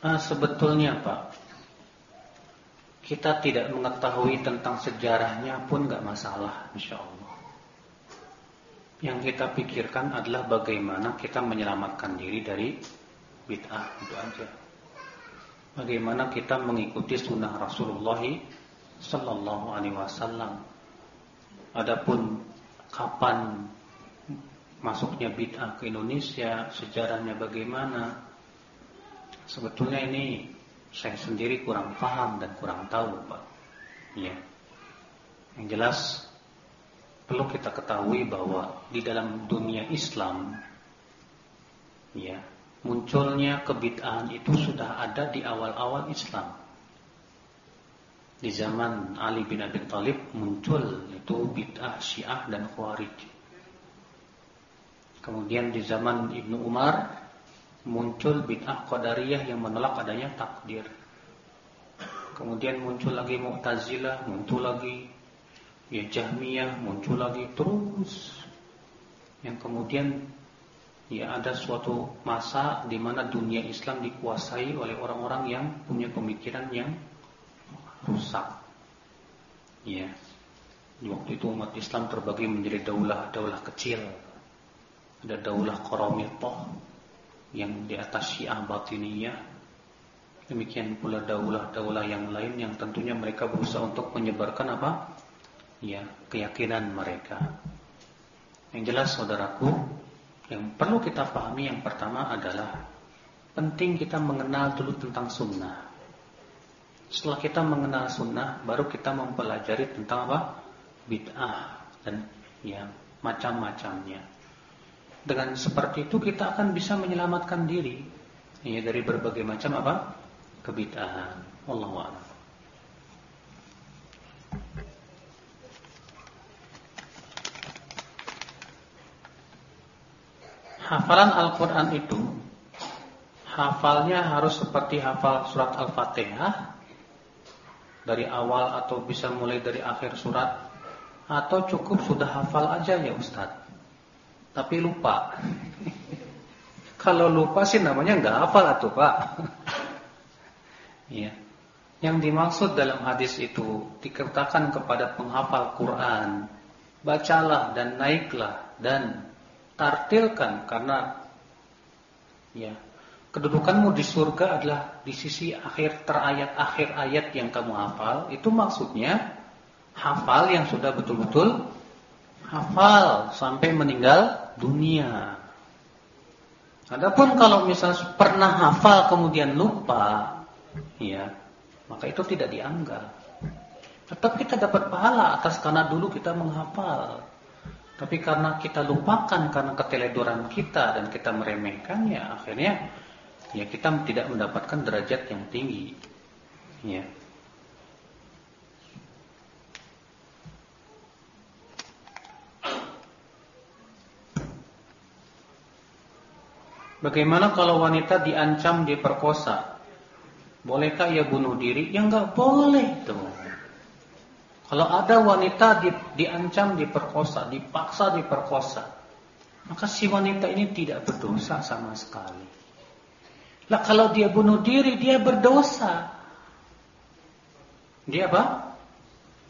Ah, sebetulnya Pak, kita tidak mengetahui tentang sejarahnya pun nggak masalah, insya Allah. Yang kita pikirkan adalah bagaimana kita menyelamatkan diri dari bid'ah itu aja. Bagaimana kita mengikuti sunnah Rasulullah Sallallahu Alaihi Wasallam. Adapun kapan masuknya bid'ah ke Indonesia, sejarahnya bagaimana, sebetulnya ini saya sendiri kurang paham dan kurang tahu, Pak. Ya. Yang jelas perlu kita ketahui bahwa di dalam dunia Islam ya munculnya kebid'ahan itu sudah ada di awal-awal Islam. Di zaman Ali bin Abi Thalib muncul itu bid'ah Syiah dan Khawarij. Kemudian di zaman Ibnu Umar muncul bid'ah qadariyah yang menolak adanya takdir. Kemudian muncul lagi Mu'tazilah, muncul lagi ya Jahmiyah, muncul lagi terus. Yang kemudian ya ada suatu masa di mana dunia Islam dikuasai oleh orang-orang yang punya pemikiran yang rusak. Ya. Di waktu itu umat Islam terbagi menjadi daulah-daulah kecil. Ada daulah Qaramithah yang di atas Syiah Batiniyah. Demikian pula daulah-daulah yang lain yang tentunya mereka berusaha untuk menyebarkan apa? Ya, keyakinan mereka. Yang jelas saudaraku, yang perlu kita pahami yang pertama adalah penting kita mengenal dulu tentang sunnah. Setelah kita mengenal sunnah, baru kita mempelajari tentang apa? Bid'ah dan ya macam-macamnya. Dengan seperti itu kita akan bisa menyelamatkan diri ya dari berbagai macam apa? kebid'ahan. Wallahu a'lam. Hafalan Al-Quran itu Hafalnya harus seperti hafal surat Al-Fatihah Dari awal atau bisa mulai dari akhir surat Atau cukup sudah hafal aja ya Ustaz. Tapi lupa. Kalau lupa sih namanya nggak hafal atau Pak. Ya. Yang dimaksud dalam hadis itu Dikatakan kepada penghafal Quran Bacalah dan naiklah Dan tartilkan karena ya kedudukanmu di surga adalah di sisi akhir terayat akhir ayat yang kamu hafal itu maksudnya hafal yang sudah betul-betul hafal sampai meninggal dunia. Adapun kalau misalnya pernah hafal kemudian lupa, ya, maka itu tidak dianggap. Tetap kita dapat pahala atas karena dulu kita menghafal. Tapi karena kita lupakan karena keteledoran kita dan kita meremehkannya, akhirnya ya kita tidak mendapatkan derajat yang tinggi. Ya. Bagaimana kalau wanita diancam diperkosa? Bolehkah ia bunuh diri? Ya enggak boleh tuh. Kalau ada wanita di, diancam diperkosa, dipaksa diperkosa, maka si wanita ini tidak berdosa sama sekali. Lah kalau dia bunuh diri, dia berdosa. Dia apa?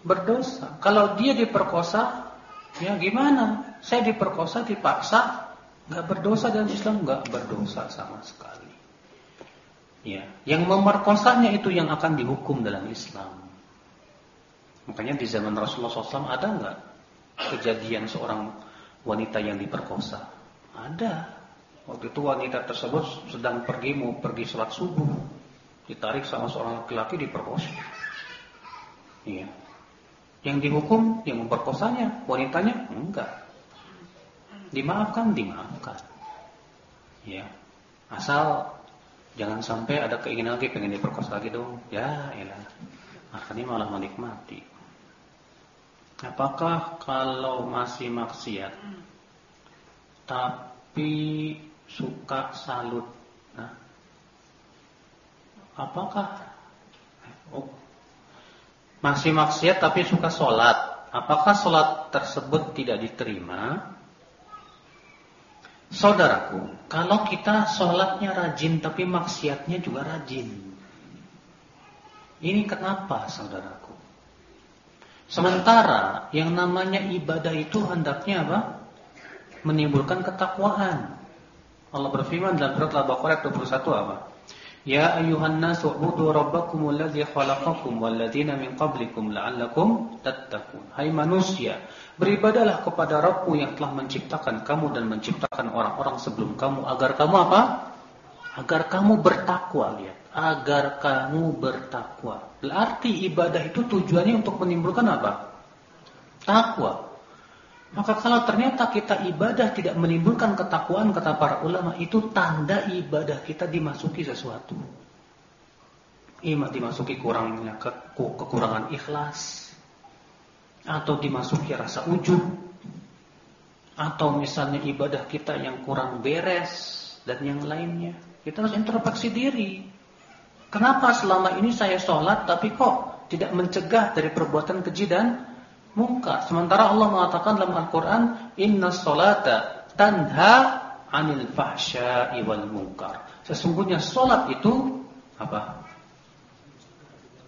Berdosa. Kalau dia diperkosa, ya gimana? Saya diperkosa, dipaksa, nggak berdosa dan Islam nggak berdosa sama sekali. Ya, yang memerkosanya itu yang akan dihukum dalam Islam. Makanya di zaman Rasulullah SAW ada nggak kejadian seorang wanita yang diperkosa? Ada. Waktu itu wanita tersebut sedang pergi mau pergi sholat subuh, ditarik sama seorang laki-laki diperkosa. Iya. Yang dihukum yang memperkosanya, wanitanya enggak. Dimaafkan, dimaafkan. Ya. Asal jangan sampai ada keinginan lagi pengen diperkosa lagi dong. Ya, elah. Akhirnya malah menikmati. Apakah kalau masih maksiat tapi suka salut? Nah, apakah oh, masih maksiat tapi suka sholat? Apakah sholat tersebut tidak diterima? Saudaraku, kalau kita sholatnya rajin tapi maksiatnya juga rajin. Ini kenapa saudaraku? Sementara yang namanya ibadah itu hendaknya apa? Menimbulkan ketakwaan. Allah berfirman dalam surat Al-Baqarah 21 apa? Ya ayuhan nasu ubudu rabbakum alladhi khalaqakum walladhina min qablikum la'allakum tattaqun. Hai manusia, beribadalah kepada Rabbmu yang telah menciptakan kamu dan menciptakan orang-orang sebelum kamu agar kamu apa? Agar kamu bertakwa, lihat agar kamu bertakwa. Berarti ibadah itu tujuannya untuk menimbulkan apa? Takwa. Maka kalau ternyata kita ibadah tidak menimbulkan ketakwaan kata para ulama itu tanda ibadah kita dimasuki sesuatu. Ima dimasuki kurangnya ke, kekurangan ikhlas atau dimasuki rasa ujub atau misalnya ibadah kita yang kurang beres dan yang lainnya. Kita harus introspeksi diri. Kenapa selama ini saya sholat tapi kok tidak mencegah dari perbuatan keji dan mungkar? Sementara Allah mengatakan dalam Al-Quran, Inna sholata tanha anil fahsya'i wal munkar. Sesungguhnya sholat itu apa?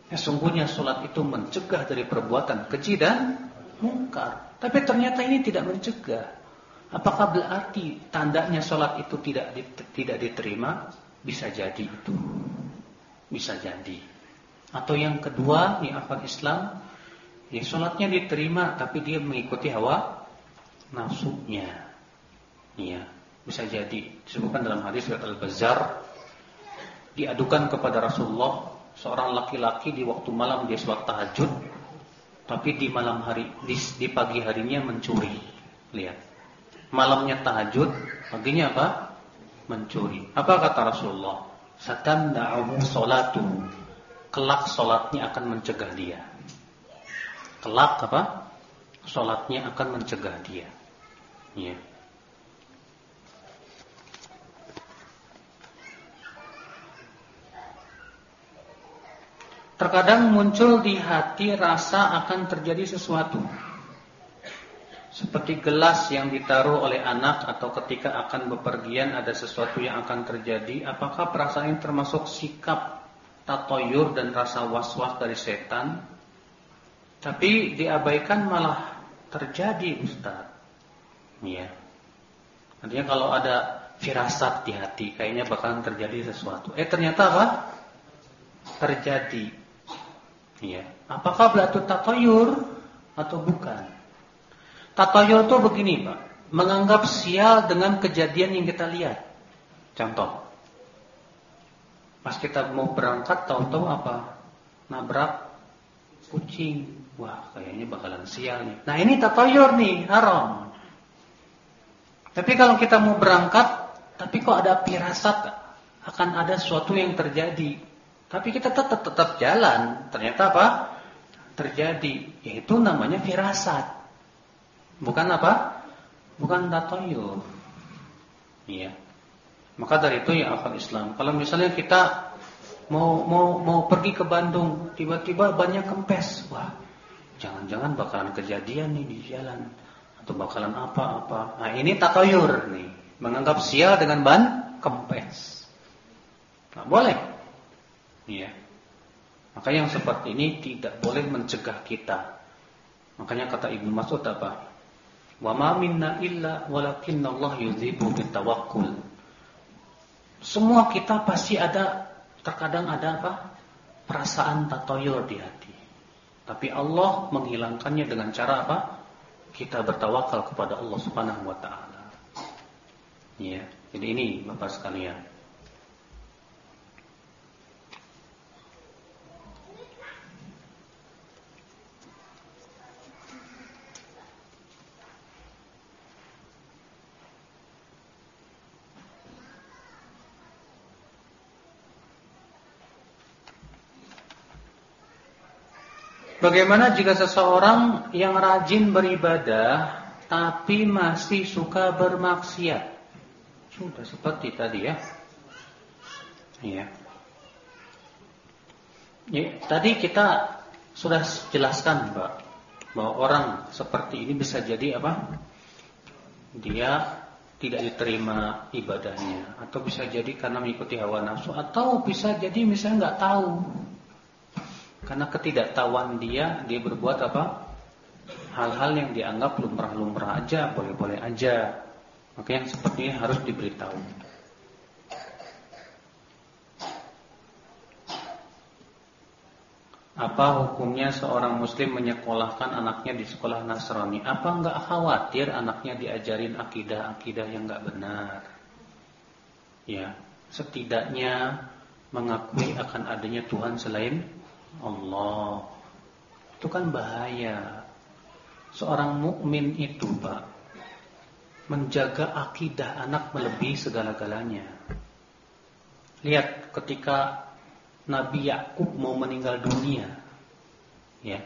Sesungguhnya sholat itu mencegah dari perbuatan keji dan mungkar. Tapi ternyata ini tidak mencegah. Apakah berarti tandanya sholat itu tidak tidak diterima? Bisa jadi itu. Bisa jadi. Atau yang kedua, nih akal Islam, ya sholatnya diterima tapi dia mengikuti hawa nafsunya. Iya, bisa jadi. Disebutkan dalam hadis riwayat Al-Bazzar diadukan kepada Rasulullah seorang laki-laki di waktu malam dia sholat tahajud tapi di malam hari di, di pagi harinya mencuri. Lihat. Malamnya tahajud, paginya apa? Mencuri. Apa kata Rasulullah? Satamna'uhu salatu. Kelak solatnya akan mencegah dia. Kelak apa? Solatnya akan mencegah dia. Ya. Terkadang muncul di hati rasa akan terjadi sesuatu. Seperti gelas yang ditaruh oleh anak atau ketika akan bepergian ada sesuatu yang akan terjadi. Apakah perasaan ini termasuk sikap tatoyur dan rasa was-was dari setan? Tapi diabaikan malah terjadi Ustaz. Iya. Artinya kalau ada firasat di hati kayaknya bakalan terjadi sesuatu. Eh ternyata apa? Terjadi. Iya. Apakah berarti tatoyur atau bukan? Tatoyur itu begini, Pak. Menganggap sial dengan kejadian yang kita lihat. Contoh. Pas kita mau berangkat tahu-tahu apa? Nabrak kucing. Wah, kayaknya bakalan sial nih. Nah, ini tatoyur nih, haram. Tapi kalau kita mau berangkat, tapi kok ada pirasat akan ada sesuatu yang terjadi. Tapi kita tetap tetap jalan. Ternyata apa? Terjadi. Yaitu namanya firasat. Bukan apa? Bukan tatoyur. Iya. Maka dari itu ya akal Islam. Kalau misalnya kita mau mau mau pergi ke Bandung, tiba-tiba banyak kempes. Wah, jangan-jangan bakalan kejadian nih di jalan atau bakalan apa-apa. Nah, ini tatoyur nih. Menganggap sial dengan ban kempes. Nah, boleh. Iya. Maka yang seperti ini tidak boleh mencegah kita. Makanya kata Ibnu Mas'ud apa? Wa ma minna illa Allah yuzibu bitawakkul. Semua kita pasti ada terkadang ada apa? perasaan tatoyur di hati. Tapi Allah menghilangkannya dengan cara apa? Kita bertawakal kepada Allah Subhanahu wa taala. Ya, jadi ini Bapak sekalian. Bagaimana jika seseorang yang rajin beribadah tapi masih suka bermaksiat? Sudah seperti tadi ya. Iya. Ya, tadi kita sudah jelaskan, Mbak, bahwa orang seperti ini bisa jadi apa? Dia tidak diterima ibadahnya atau bisa jadi karena mengikuti hawa nafsu atau bisa jadi misalnya nggak tahu karena ketidaktahuan dia, dia berbuat apa? Hal-hal yang dianggap lumrah-lumrah aja, boleh-boleh aja. Maka yang seperti ini harus diberitahu. Apa hukumnya seorang muslim menyekolahkan anaknya di sekolah Nasrani? Apa enggak khawatir anaknya diajarin akidah-akidah yang enggak benar? Ya, setidaknya mengakui akan adanya Tuhan selain Allah. Itu kan bahaya. Seorang mukmin itu, Pak, menjaga akidah anak melebihi segala-galanya. Lihat ketika Nabi Yakub mau meninggal dunia, ya.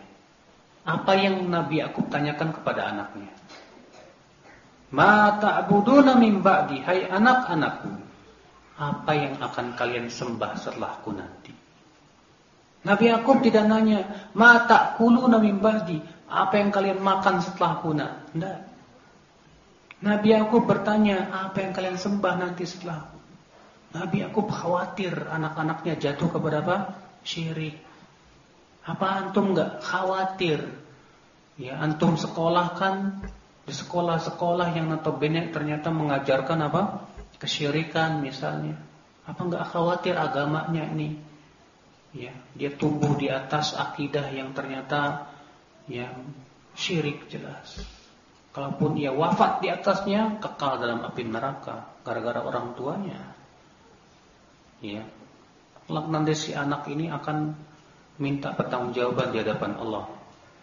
Apa yang Nabi Yakub tanyakan kepada anaknya? Ma ta'buduna min ba'di hai anak-anakku. apa yang akan kalian sembah setelahku nanti. Nabi Yakub tidak nanya, mata kulu nabi ba'di, apa yang kalian makan setelahku nak? Tidak. Nabi Yakub bertanya, apa yang kalian sembah nanti setelahku? Nabi Yakub khawatir anak-anaknya jatuh kepada apa? Syirik. Apa antum enggak khawatir? Ya, antum sekolah kan di sekolah-sekolah yang notabene ternyata mengajarkan apa? Kesyirikan misalnya. Apa enggak khawatir agamanya ini? Ya, dia tumbuh di atas akidah yang ternyata yang syirik jelas. Kalaupun ia wafat di atasnya, kekal dalam api neraka gara-gara orang tuanya. Ya. Nanti si anak ini akan minta pertanggungjawaban di hadapan Allah.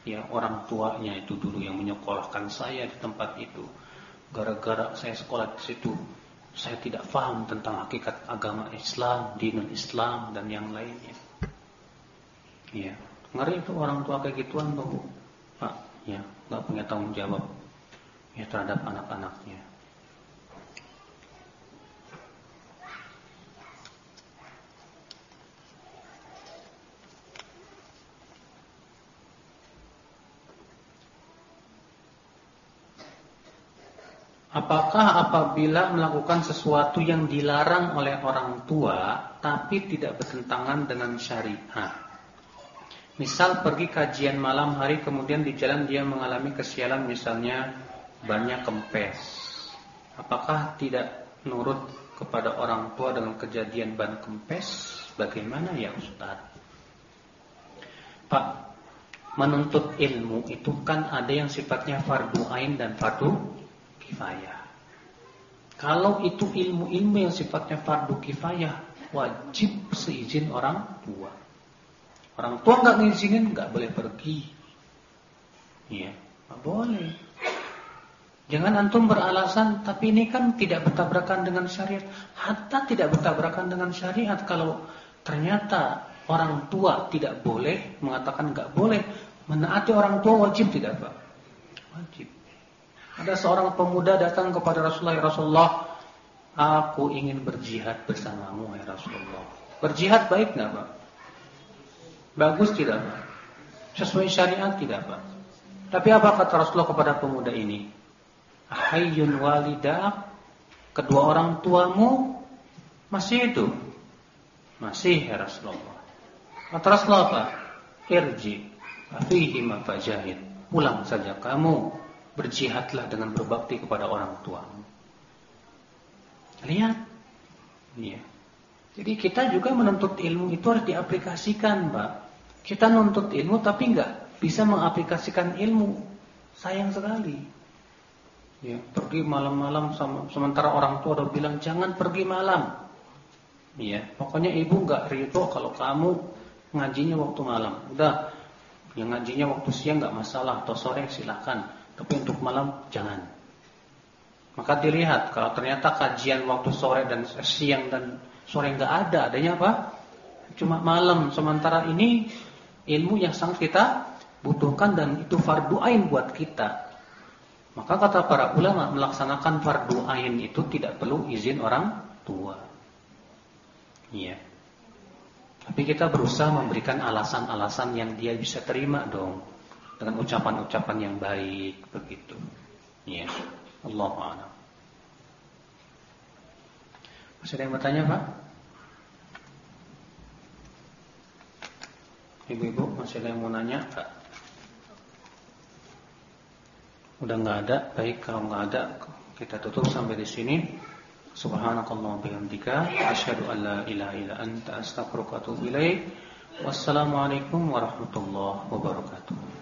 Ya, orang tuanya itu dulu yang menyekolahkan saya di tempat itu. Gara-gara saya sekolah di situ, saya tidak paham tentang hakikat agama Islam, dinul Islam dan yang lainnya. Ya, ngeri itu orang tua kayak gituan tuh, Pak. Ya, nggak punya tanggung jawab ya terhadap anak-anaknya. Apakah apabila melakukan sesuatu yang dilarang oleh orang tua tapi tidak bertentangan dengan syariat? Misal pergi kajian malam hari kemudian di jalan dia mengalami kesialan misalnya banyak kempes. Apakah tidak nurut kepada orang tua dengan kejadian ban kempes? Bagaimana ya Ustaz? Pak, menuntut ilmu itu kan ada yang sifatnya fardu ain dan fardu kifayah. Kalau itu ilmu-ilmu yang sifatnya fardu kifayah, wajib seizin orang tua. Orang tua nggak ngizinin, nggak boleh pergi. Iya, nggak boleh. Jangan antum beralasan, tapi ini kan tidak bertabrakan dengan syariat. Hatta tidak bertabrakan dengan syariat kalau ternyata orang tua tidak boleh mengatakan nggak boleh menaati orang tua wajib tidak pak? Wajib. Ada seorang pemuda datang kepada Rasulullah, ya Rasulullah, aku ingin berjihad bersamamu, ya Rasulullah. Berjihad baik nggak Pak? Bagus tidak Pak? Sesuai syariat tidak Pak? Tapi apa kata Rasulullah kepada pemuda ini? Ahayyun walidak, kedua orang tuamu masih itu? Masih ya Rasulullah. Kata Rasulullah apa? Irji, mafajahid. Pulang saja kamu berjihadlah dengan berbakti kepada orang tua. Lihat. Iya. Jadi kita juga menuntut ilmu itu harus diaplikasikan, Pak. Kita menuntut ilmu tapi enggak bisa mengaplikasikan ilmu. Sayang sekali. Ya, pergi malam-malam sementara orang tua udah bilang jangan pergi malam. Iya, pokoknya ibu enggak ridho kalau kamu ngajinya waktu malam. Udah, yang ngajinya waktu siang enggak masalah atau sore silakan. Tapi untuk malam jangan. Maka dilihat kalau ternyata kajian waktu sore dan siang dan sore nggak ada, adanya apa? Cuma malam. Sementara ini ilmu yang sangat kita butuhkan dan itu fardu ain buat kita. Maka kata para ulama melaksanakan fardu ain itu tidak perlu izin orang tua. Iya. Tapi kita berusaha memberikan alasan-alasan yang dia bisa terima dong dengan ucapan-ucapan yang baik begitu. Ya, Allah a'lam. Masih ada yang bertanya, Pak? Ibu-ibu masih ada yang mau nanya? Udah nggak ada, baik kalau nggak ada kita tutup sampai di sini. Subhanakallah bihamdika asyhadu an la ilaha illa anta astaghfiruka wa atubu ilaik. Wassalamualaikum warahmatullahi wabarakatuh.